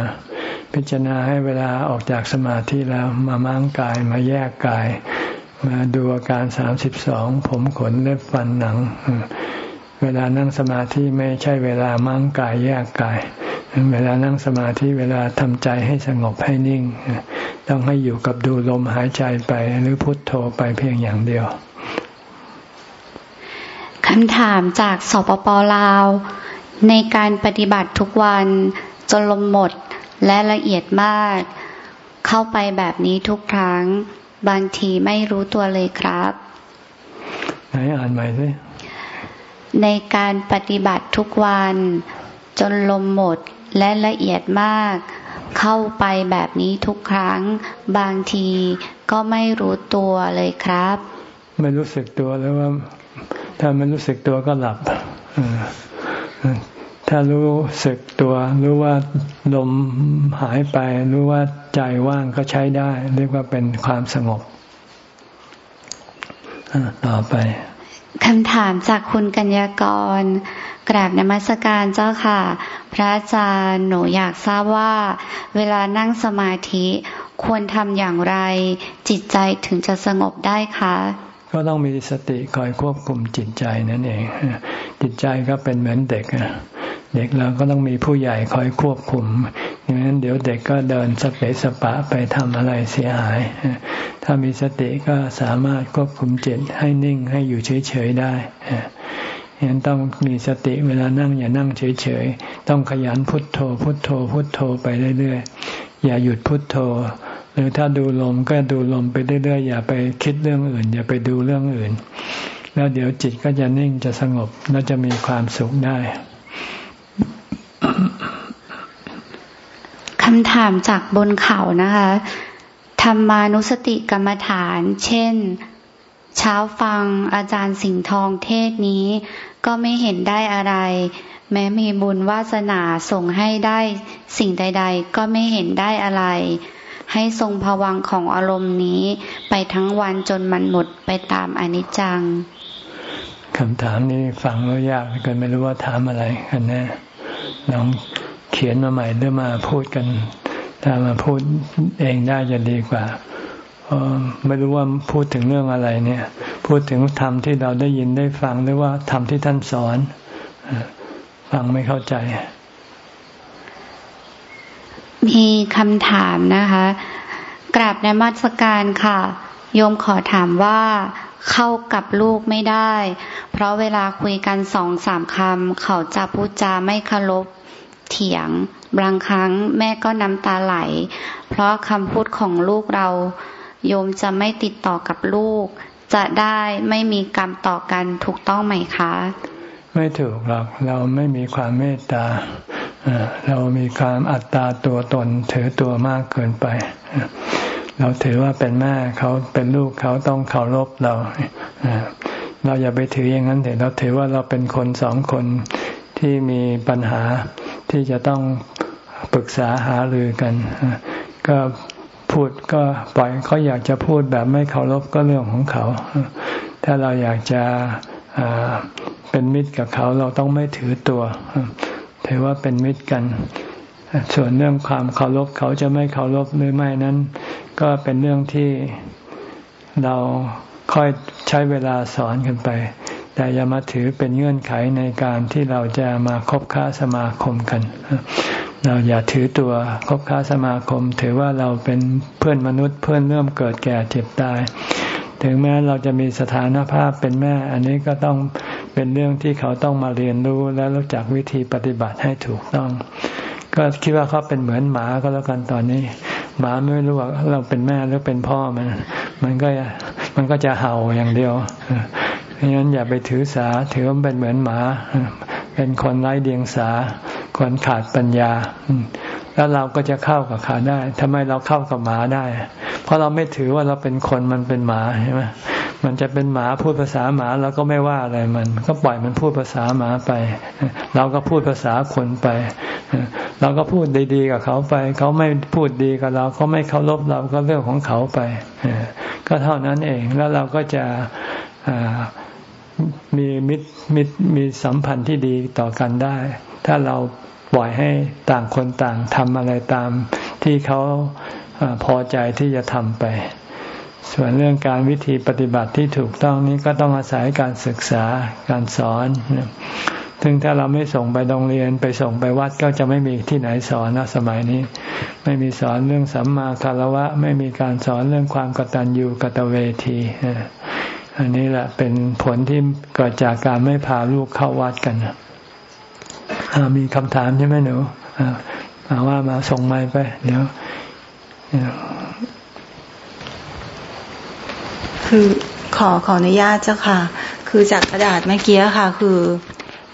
[SPEAKER 1] พิจารณาให้เวลาออกจากสมาธิแล้วมาม้างกายมาแยกกาย มาดูอาการสามสิบสองผมขนเล็บฟันหนัง เวลานั่งสมาธิไม่ใช่เวลามั่งกายแยกกาย เวลานั่งสมาธิเวลาทำใจให้สงบให้นิ่ง ต้องให้อยู่กับดูลมหายใจไปหรือพุทโธไปเพียงอย่างเดียว
[SPEAKER 4] คำถามจากสปปลาว ในการปฏิบัติทุกวันจนลมหมดและละเอียดมาก เข้าไปแบบนี้ทุกครั้ง บางทีไม่รู้ตัวเลยครับ
[SPEAKER 1] ไหนอ่านใหม่สิ
[SPEAKER 4] ในการปฏิบัติทุกวัน จนลมหมดและละเอียดมาก เข้าไปแบบนี้ทุกครั้ง บางทีก็ไม่รู้ตัวเลยครับ
[SPEAKER 1] ไม่รู้สึกตัวแล้วว่า ถ้าไม่รู้สึกตัวก็หลับถ้ารู้สึกตัวรู้ว่าลมหายไป รู้ว่าใจว่างก็ใช้ได้ เรียกว่าเป็นความสงบต่อไป
[SPEAKER 4] คำถามจากคุณกัญญากร กราบนมัสการเจ้าค่ะ พระอาจารย์หนูอยากทราบว่า เวลานั่งสมาธิควรทำอย่างไร จิตใจถึงจะสงบได้คะ
[SPEAKER 1] ก็ต้องมีสติคอยควบคุมจิตใจนั่นเอง จิตใจก็เป็นเหมือนเด็กเด็กเราก็ต้องมีผู้ใหญ่คอยควบคุมอย่างนั้นเดี๋ยวเด็กก็เดินสเปสปะไปทำอะไรเสียหาย ถ้ามีสติก็สามารถควบคุมจิตให้นิ่งให้อยู่เฉยๆได้ยังนั้นต้องมีสติเวลานั่งอย่านั่งเฉยๆ ต้องขยันพุทโธ พุทโธ พุทโธไปเรื่อยๆ อย่าหยุดพุทโธ หรือถ้าดูลมก็ดูลมไปเรื่อยๆอย่าไปคิดเรื่องอื่น อย่าไปดูเรื่องอื่น แล้วเดี๋ยวจิตก็จะนิ่งจะสงบแล้วจะมีความสุขได้
[SPEAKER 4] คำถามจากบนเขานะคะธรรมานุสติกรรมฐาน เช่น เช้าฟังอาจารย์สิงห์ทองเทศนี้ ก็ไม่เห็นได้อะไร แม้มีบุญวาสนาส่งให้ได้สิ่งใด ๆ ก็ไม่เห็นได้อะไร ให้ทรงภวังของอารมณ์นี้ไปทั้งวันจนมันหมดไปตามอนิจจัง
[SPEAKER 1] คำถามนี้ฟังแล้วยากเกินไม่รู้ว่าถามอะไรกันแน่ลองเขียนมาใหม่หรือมาพูดกัน ถ้ามาพูดเองได้จะดีกว่าเพราะไม่รู้ว่าพูดถึงเรื่องอะไรเนี่ย พูดถึงธรรมที่เราได้ยินได้ฟังหรือว่าธรรมที่ท่านสอน ฟังไม่เข้าใจ
[SPEAKER 4] มี คำถามนะคะ กราบในมัสการค่ะ โยมขอถามว่าเข้ากับลูกไม่ได้ เพราะเวลาคุยกันสองสามคำเขาจะพูดจาไม่เคารพเถียง บางครั้งแม่ก็น้ำตาไหล เพราะคำพูดของลูกเรา โยมจะไม่ติดต่อกับลูก จะได้ไม่มีกรรมต่อกันถูกต้องไหมคะ
[SPEAKER 1] ไม่ถูกหรอกเราไม่มีความเมตตา เรามีความอัตตาตัวตนถือตัวมากเกินไป เราถือว่าเป็นแม่เขาเป็นลูกเขาต้องเคารพเรา เราอย่าไปถืออย่างนั้นเถอะเราถือว่าเราเป็นคนสองคนที่มีปัญหาที่จะต้องปรึกษาหารือกัน ก็พูดก็ปล่อยเขาอยากจะพูดแบบไม่เคารพก็เรื่องของเขา ถ้าเราอยากจะเป็นมิตรกับเขาเราต้องไม่ถือตัว ถือว่าเป็นมิตรกัน ส่วนเรื่องความเคารพเขาจะไม่เคารพหรือไม่นั้น ก็เป็นเรื่องที่เราค่อยใช้เวลาสอนกันไป แต่อย่ามาถือเป็นเงื่อนไขในการที่เราจะมาคบค้าสมาคมกัน เราอย่าถือตัวคบค้าสมาคม ถือว่าเราเป็นเพื่อนมนุษย์เพื่อนเริ่มเกิดแก่เจ็บตาย ถึงแม้เราจะมีสถานภาพเป็นแม่ อันนี้ก็ต้องเป็นเรื่องที่เขาต้องมาเรียนรู้และรู้จักวิธีปฏิบัติให้ถูกต้อง ก็คิดว่าเขาเป็นเหมือนหมาก็แล้วกันตอนนี้ หมาไม่รู้ว่าเราเป็นแม่หรือเป็นพ่อมัน มันก็มันก็จะเห่าอย่างเดียวเพราะฉะนั้นอย่าไปถือสาถือว่าเป็นเหมือนหมา เป็นคนไร้เดียงสาคนขาดปัญญา แล้วเราก็จะเข้ากับเขาได้ทำไมเราเข้ากับหมาได้ เพราะเราไม่ถือว่าเราเป็นคนมันเป็นหมาใช่ไหมมันจะเป็นหมาพูดภาษาหมาเราก็ไม่ว่าอะไรมัน ก็ปล่อยมันพูดภาษาหมาไป เราก็พูดภาษาคนไป เราก็พูดดีๆกับเขาไป เขาไม่พูดดีกับเราเขาไม่เคารพเราก็เรื่องของเขาไป ก็เท่านั้นเองแล้วเราก็จะมีมิตรมิตรมีสัมพันธ์ที่ดีต่อกันได้ ถ้าเรา ปล่อยให้ต่างคนต่างทำอะไรตามที่เขาพอใจที่จะทำไป ส่วนเรื่องการวิธีปฏิบัติที่ถูกต้องนี้ก็ต้องอาศัยการศึกษาการสอนซึ่งถ้าเราไม่ส่งไปโรงเรียนไปส่งไปวัดก็จะไม่มีที่ไหนสอนนะสมัยนี้ ไม่มีสอนเรื่องสัมมาคารวะ ไม่มีการสอนเรื่องความกตัญญูกตเวทีอันนี้แหละเป็นผลที่เกิดจากการไม่พาลูกเข้าวัดกัน มีคำถามใช่ไหมหนูมาว่ามาส่งไม้ไป เดี๋ยว
[SPEAKER 5] คือขอขออนุญาตเจ้าค่ะ คือจากกระดาษเมื่อกี้ค่ะ คือ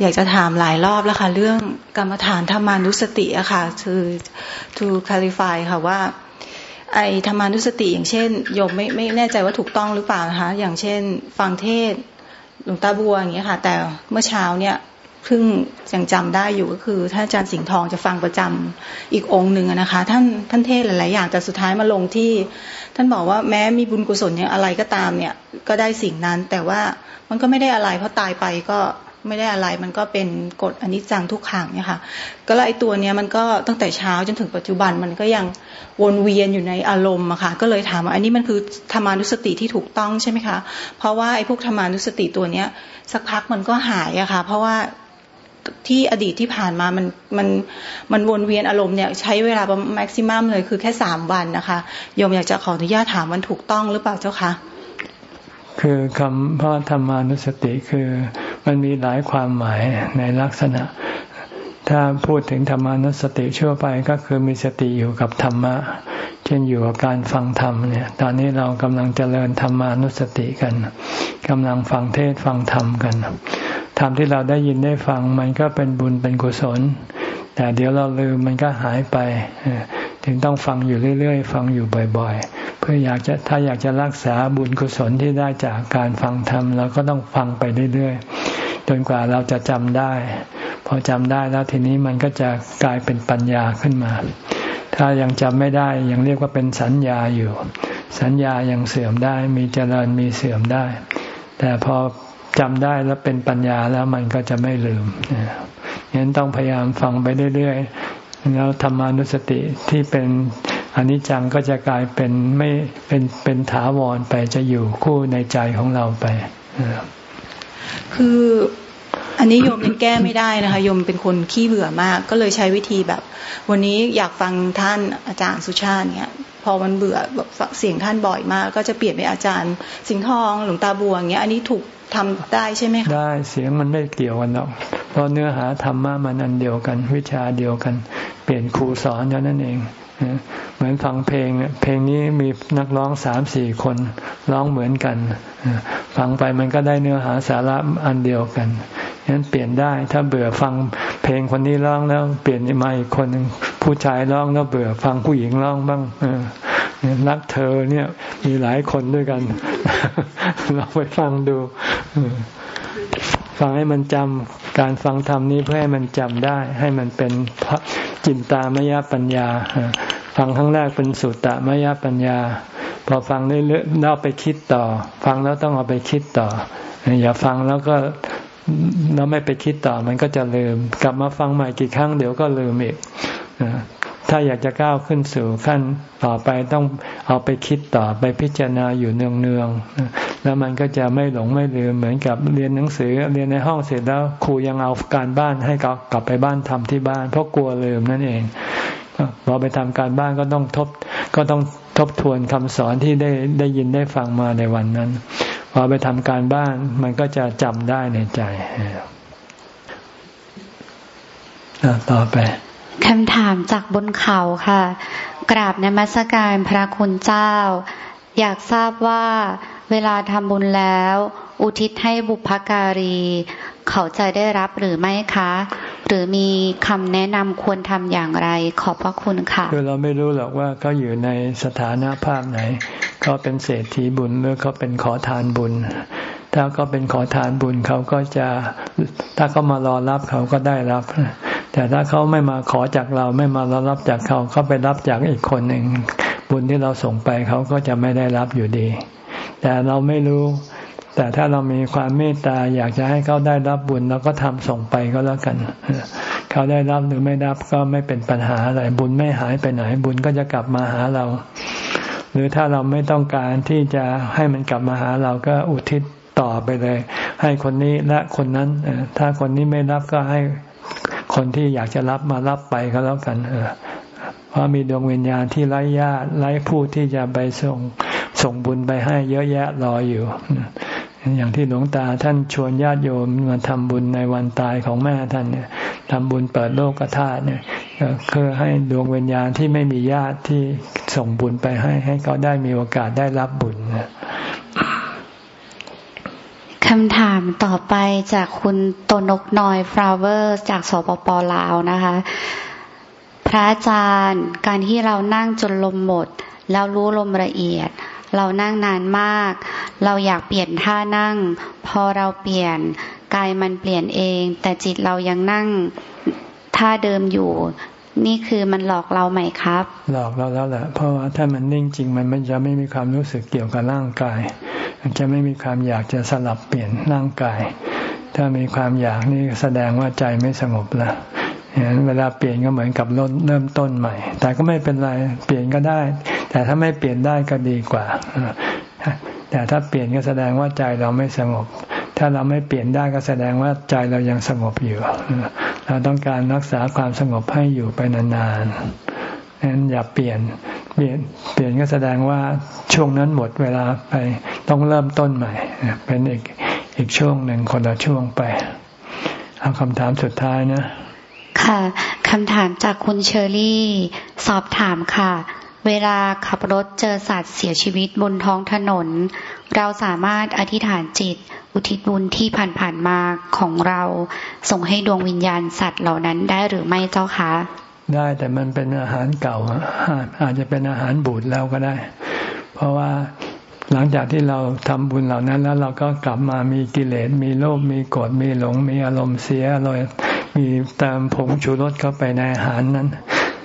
[SPEAKER 5] อยากจะถามหลายรอบแล้วค่ะ เรื่องกรรมฐานธรรมานุสติอะค่ะ คือ to clarify ค่ะว่า ไอธรรมานุสติ อย่างเช่นโยมไม่ไม่แน่ใจว่าถูกต้องหรือเปล่านะคะ อย่างเช่น ฟังเทศหลวงตาบัวอย่างเงี้ยค่ะ แต่เมื่อเช้าเนี่ย เพิ่งยังจำได้อยู่ก็คือท่านอาจารย์สิงห์ทองจะฟังประจำอีกองค์หนึ่งนะคะ ท่านท่านเทศหลาย ๆ อย่างแต่สุดท้ายมาลงที่ ท่านบอกว่าแม้มีบุญกุศลอย่างอะไรก็ตามเนี่ยก็ได้สิ่งนั้น แต่ว่ามันก็ไม่ได้อะไร เพราะตายไปก็ไม่ได้อะไรมันก็เป็นกฎอนิจจังทุกขังเนี่ยค่ะ ก็เลยตัวเนี้ยมันก็ตั้งแต่เช้าจนถึงปัจจุบันมันก็ยังวนเวียนอยู่ในอารมณ์อะค่ะ ก็เลยถามว่าอันนี้มันคือธรรมานุสติที่ถูกต้องใช่ไหมคะ เพราะว่าไอ้พวกธรรมานุสติตัวเนี้ยสักพักมันก็หายอะค่ะ เพราะว่า ที่อดีตที่ผ่านมามันมันมันวนเวียนอารมณ์เนี่ยใช้เวลาประมาณแม็กซิมัมเลยคือแค่สามวันนะคะโยมอยากจะขออนุญาตถามมันถูกต้องหรือเปล่าเจ้าคะ
[SPEAKER 1] คือคำพ่อธรรมานุสติคือมันมีหลายความหมายในลักษณะ ถ้าพูดถึงธรรมานุสติชั่วไปก็คือมีสติอยู่กับธรรมะ เช่นอยู่กับการฟังธรรมเนี่ย ตอนนี้เรากำลังเจริญธรรมานุสติกันกำลังฟังเทศฟังธรรมกัน ธรรมที่เราได้ยินได้ฟัง มันก็เป็นบุญเป็นกุศล แต่เดี๋ยวเราลืมมันก็หายไป ถึงต้องฟังอยู่เรื่อยๆ ฟังอยู่บ่อยๆ เพื่ออยากจะถ้าอยากจะรักษาบุญกุศลที่ได้จากการฟังธรรมเราก็ต้องฟังไปเรื่อยๆ จนกว่าเราจะจำได้ พอจำได้แล้วทีนี้มันก็จะกลายเป็นปัญญาขึ้นมา ถ้ายังจำไม่ได้ยังเรียกว่าเป็นสัญญาอยู่ สัญญายังเสื่อมได้ มีเจริญมีเสื่อมได้ แต่พอ จำได้แล้วเป็นปัญญาแล้วมันก็จะไม่ลืมงั้นต้องพยายามฟังไปเรื่อยๆ แล้วธรรมานุสติที่เป็นอนิจจังก็จะกลายเป็นไม่เป็นเป็นถาวรไปจะอยู่คู่ในใจของเราไป
[SPEAKER 5] คืออันนี้โยมยังแก้ไม่ได้นะคะโยมเป็นคนขี้เบื่อมาก ก็เลยใช้วิธีแบบ วันนี้อยากฟังท่านอาจารย์สุชาติเนี่ย พอมันเบื่อแบบเสียงท่านบ่อยมาก ก็จะเปลี่ยนเป็นอาจารย์สิงห์ทองหลวงตาบัวอย่างเงี้ยอันนี้ถูกทำได้ใช่ไหมคะ
[SPEAKER 1] ได้เสียงมันไม่เกี่ยวกันหรอกเพราะเนื้อหาธรรมะมันอันเดียวกัน วิชาเดียวกัน เปลี่ยนครูสอนเท่านั้นเองเหมือนฟังเพลงเพลงนี้มีนักร้องสามสี่คนร้องเหมือนกัน ฟังไปมันก็ได้เนื้อหาสาระอันเดียวกันฉะนั้นเปลี่ยนได้ถ้าเบื่อฟังเพลงคนนี้ร้องแล้วเปลี่ยนมาอีกคนหนึ่ง ผู้ชายร้องแล้วเบื่อ ฟังผู้หญิงร้องบ้างรักเธอเนี่ย มีหลายคนด้วยกันเราไปฟังดูฟังให้มันจำการฟังธรรมนี้เพื่อให้มันจำได้ ให้มันเป็นจินตามยปัญญา ฟังครั้งแรกเป็นสุตตมยปัญญา พอฟังเรื่อยๆเราไปคิดต่อ ฟังแล้วต้องเอาไปคิดต่อ อย่าฟังแล้วก็แล้วไม่ไปคิดต่อมันก็จะลืม กลับมาฟังใหม่กี่ครั้งเดี๋ยวก็ลืมอีก ถ้าอยากจะก้าวขึ้นสู่ขั้นต่อไปต้องเอาไปคิดต่อไปพิจารณาอยู่เนืองๆแล้วมันก็จะไม่หลงไม่ลืมเหมือนกับเรียนหนังสือเรียนในห้องเสร็จแล้วครูยังเอาการบ้านให้กลับไปบ้านทำที่บ้าน เพราะกลัวลืมนั่นเองพอไปทำการบ้านก็ต้องทบก็ต้องทบทวนคำสอนที่ได้ได้ยินได้ฟังมาในวันนั้นพอไปทำการบ้านมันก็จะจำได้ในใจต่อไป
[SPEAKER 4] คำถามจากบนเขาค่ะ กราบในมัสการพระคุณเจ้า อยากทราบว่าเวลาทำบุญแล้ว อุทิศให้บุพการี เขาจะได้รับหรือไม่คะ หรือมีคำแนะนำควรทำอย่างไร ขอบพระคุณค่ะ
[SPEAKER 1] คือเราไม่รู้หรอกว่าเขาอยู่ในสถานะภาพไหนเขาเป็นเศรษฐีบุญหรือเขาเป็นขอทานบุญ ถ้าเขาเป็นขอทานบุญเขาก็จะ ถ้าเขามารอรับเขาก็ได้รับ แต่ถ้าเขาไม่มาขอจากเราไม่มาเรอรับจากเขาเขาไปรับจากอีกคนหนึ่งบุญที่เราส่งไปเขาก็จะไม่ได้รับอยู่ดี แต่เราไม่รู้ แต่ถ้าเรามีความเมตตาอยากจะให้เขาได้รับบุญเราก็ทำส่งไปก็แล้วกัน เขาได้รับหรือไม่รับก็ไม่เป็นปัญหาอะไรบุญไม่หายไปไหน บุญก็จะกลับมาหาเรา หรือถ้าเราไม่ต้องการที่จะให้มันกลับมาหาเราก็อุทิศต่อไปเลย ให้คนนี้และคนนั้นถ้าคนนี้ไม่รับก็ให้ คนที่อยากจะรับมารับไปก็แล้วกัน เออเพราะมีดวงวิญญาณที่ไร้ญาติไร้ผู้ที่จะไปส่งส่งบุญไปให้เยอะแยะรออยู่ อย่างที่หลวงตาท่านชวนญาติโยมมาทำบุญในวันตายของแม่ท่านเนี่ยทำบุญเปิดโลกธาตุเนี่ยคือให้ดวงวิญญาณที่ไม่มีญาติที่ส่งบุญไปให้ ให้เขาได้มีโอกาสได้รับบุญ
[SPEAKER 4] คำถามต่อไปจากคุณโตนกน้อย Flower จากสปป.ลาวนะคะ พระอาจารย์การที่เรานั่งจนลมหมด แล้วรู้ลมละเอียด เรานั่งนานมาก เราอยากเปลี่ยนท่านั่ง พอเราเปลี่ยนกายมันเปลี่ยนเอง แต่จิตเรายังนั่งท่าเดิมอยู่ นี่คือมันหลอกเราไหมครับ
[SPEAKER 1] หลอกเราแล้วแหละเพราะว่าถ้ามันนิ่งจริงมันมันจะไม่มีความรู้สึกเกี่ยวกับร่างกายมันจะไม่มีความอยากจะสลับเปลี่ยนร่างกาย ถ้ามีความอยากนี่แสดงว่าใจไม่สงบแล้วเวลาเปลี่ยนก็เหมือนกับเริ่มต้นใหม่ แต่ก็ไม่เป็นไรเปลี่ยนก็ได้ แต่ถ้าไม่เปลี่ยนได้ก็ดีกว่า แต่ถ้าเปลี่ยนก็แสดงว่าใจเราไม่สงบ ถ้าเราไม่เปลี่ยนได้ก็แสดงว่าใจเรายังสงบอยู่ เราต้องการรักษาความสงบให้อยู่ไปนานๆนั้นอย่าเปลี่ยน เปลี่ยน เปลี่ยนก็แสดงว่าช่วงนั้นหมดเวลาไป ต้องเริ่มต้นใหม่ เป็นอีกอีกช่วงหนึ่งคนละช่วงไป เอาคำถามสุดท้ายนะ
[SPEAKER 4] ค่ะ คำถามจากคุณเชอรี่ สอบถามค่ะ เวลาขับรถเจอสัตว์เสียชีวิตบนท้องถนน เราสามารถอธิษฐานจิต อุทิศบุญที่ผ่านๆมาของเรา ส่งให้ดวงวิญญาณสัตว์เหล่านั้นได้หรือไม่เจ้าคะ
[SPEAKER 1] ได้แต่มันเป็นอาหารเก่าอาจจะเป็นอาหารบูดแล้วก็ได้ เพราะว่าหลังจากที่เราทำบุญเหล่านั้นแล้วเราก็กลับมามีกิเลสมีโลภมีโกรธมีหลง มีอารมณ์เสียเลยมีตามผงชูรสเข้าไปในอาหารนั้น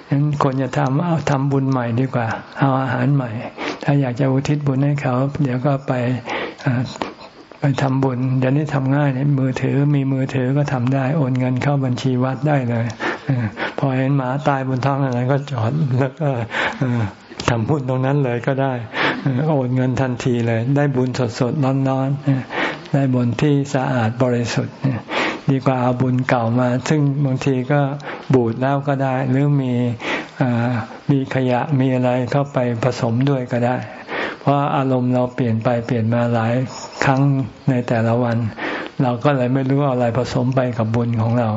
[SPEAKER 1] นั้นควรจะทำเอาทำบุญใหม่ดีกว่า เอาอาหารใหม่ ถ้าอยากจะอุทิศบุญให้เขา เดี๋ยวก็ไปไปทำบุญเดี๋ยวนี้ทำง่ายเนี่ยมือถือมีมือถือก็ทำได้โอนเงินเข้าบัญชีวัดได้เลยพอเห็นหมาตายบนท้องอะไรก็จอดแล้วก็ทำบุญตรงนั้นเลยก็ได้โอนเงินทันทีเลย ได้บุญสดสดร้อนๆได้บุญที่สะอาดบริสุทธิ์ ดีกว่าเอาบุญเก่ามา ซึ่งบางทีก็บูดแล้วก็ได้ หรือมีมีขยะมีอะไรเข้าไปผสมด้วยก็ได้ เพราะอารมณ์เราเปลี่ยนไปเปลี่ยนมาหลายครั้งในแต่ละวัน เราก็เลยไม่รู้อะไรผสมไปกับบุญของเรา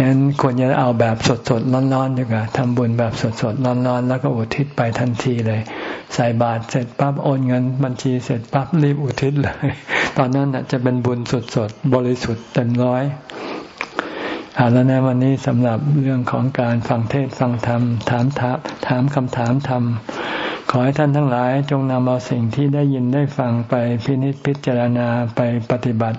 [SPEAKER 1] ฉะนั้นควรจะเอาแบบสดสดร้อนๆดีกว่าทำบุญแบบสดสดร้อนๆ แล้วก็อุทิศไปทันทีเลย ใส่บาตรเสร็จปั๊บโอนเงินบัญชีเสร็จปั๊บรีบอุทิศเลย ตอนนั้นจะเป็นบุญสดสดบริสุทธิ์เต็มร้อยเอาแล้วในวันนี้สำหรับเรื่องของการฟังเทศฟังธรรม ถามถามถามคำถามธรรม ขอให้ท่านทั้งหลายจงนำเอาสิ่งที่ได้ยินได้ฟังไปพินิจพิจารณาไปปฏิบัติ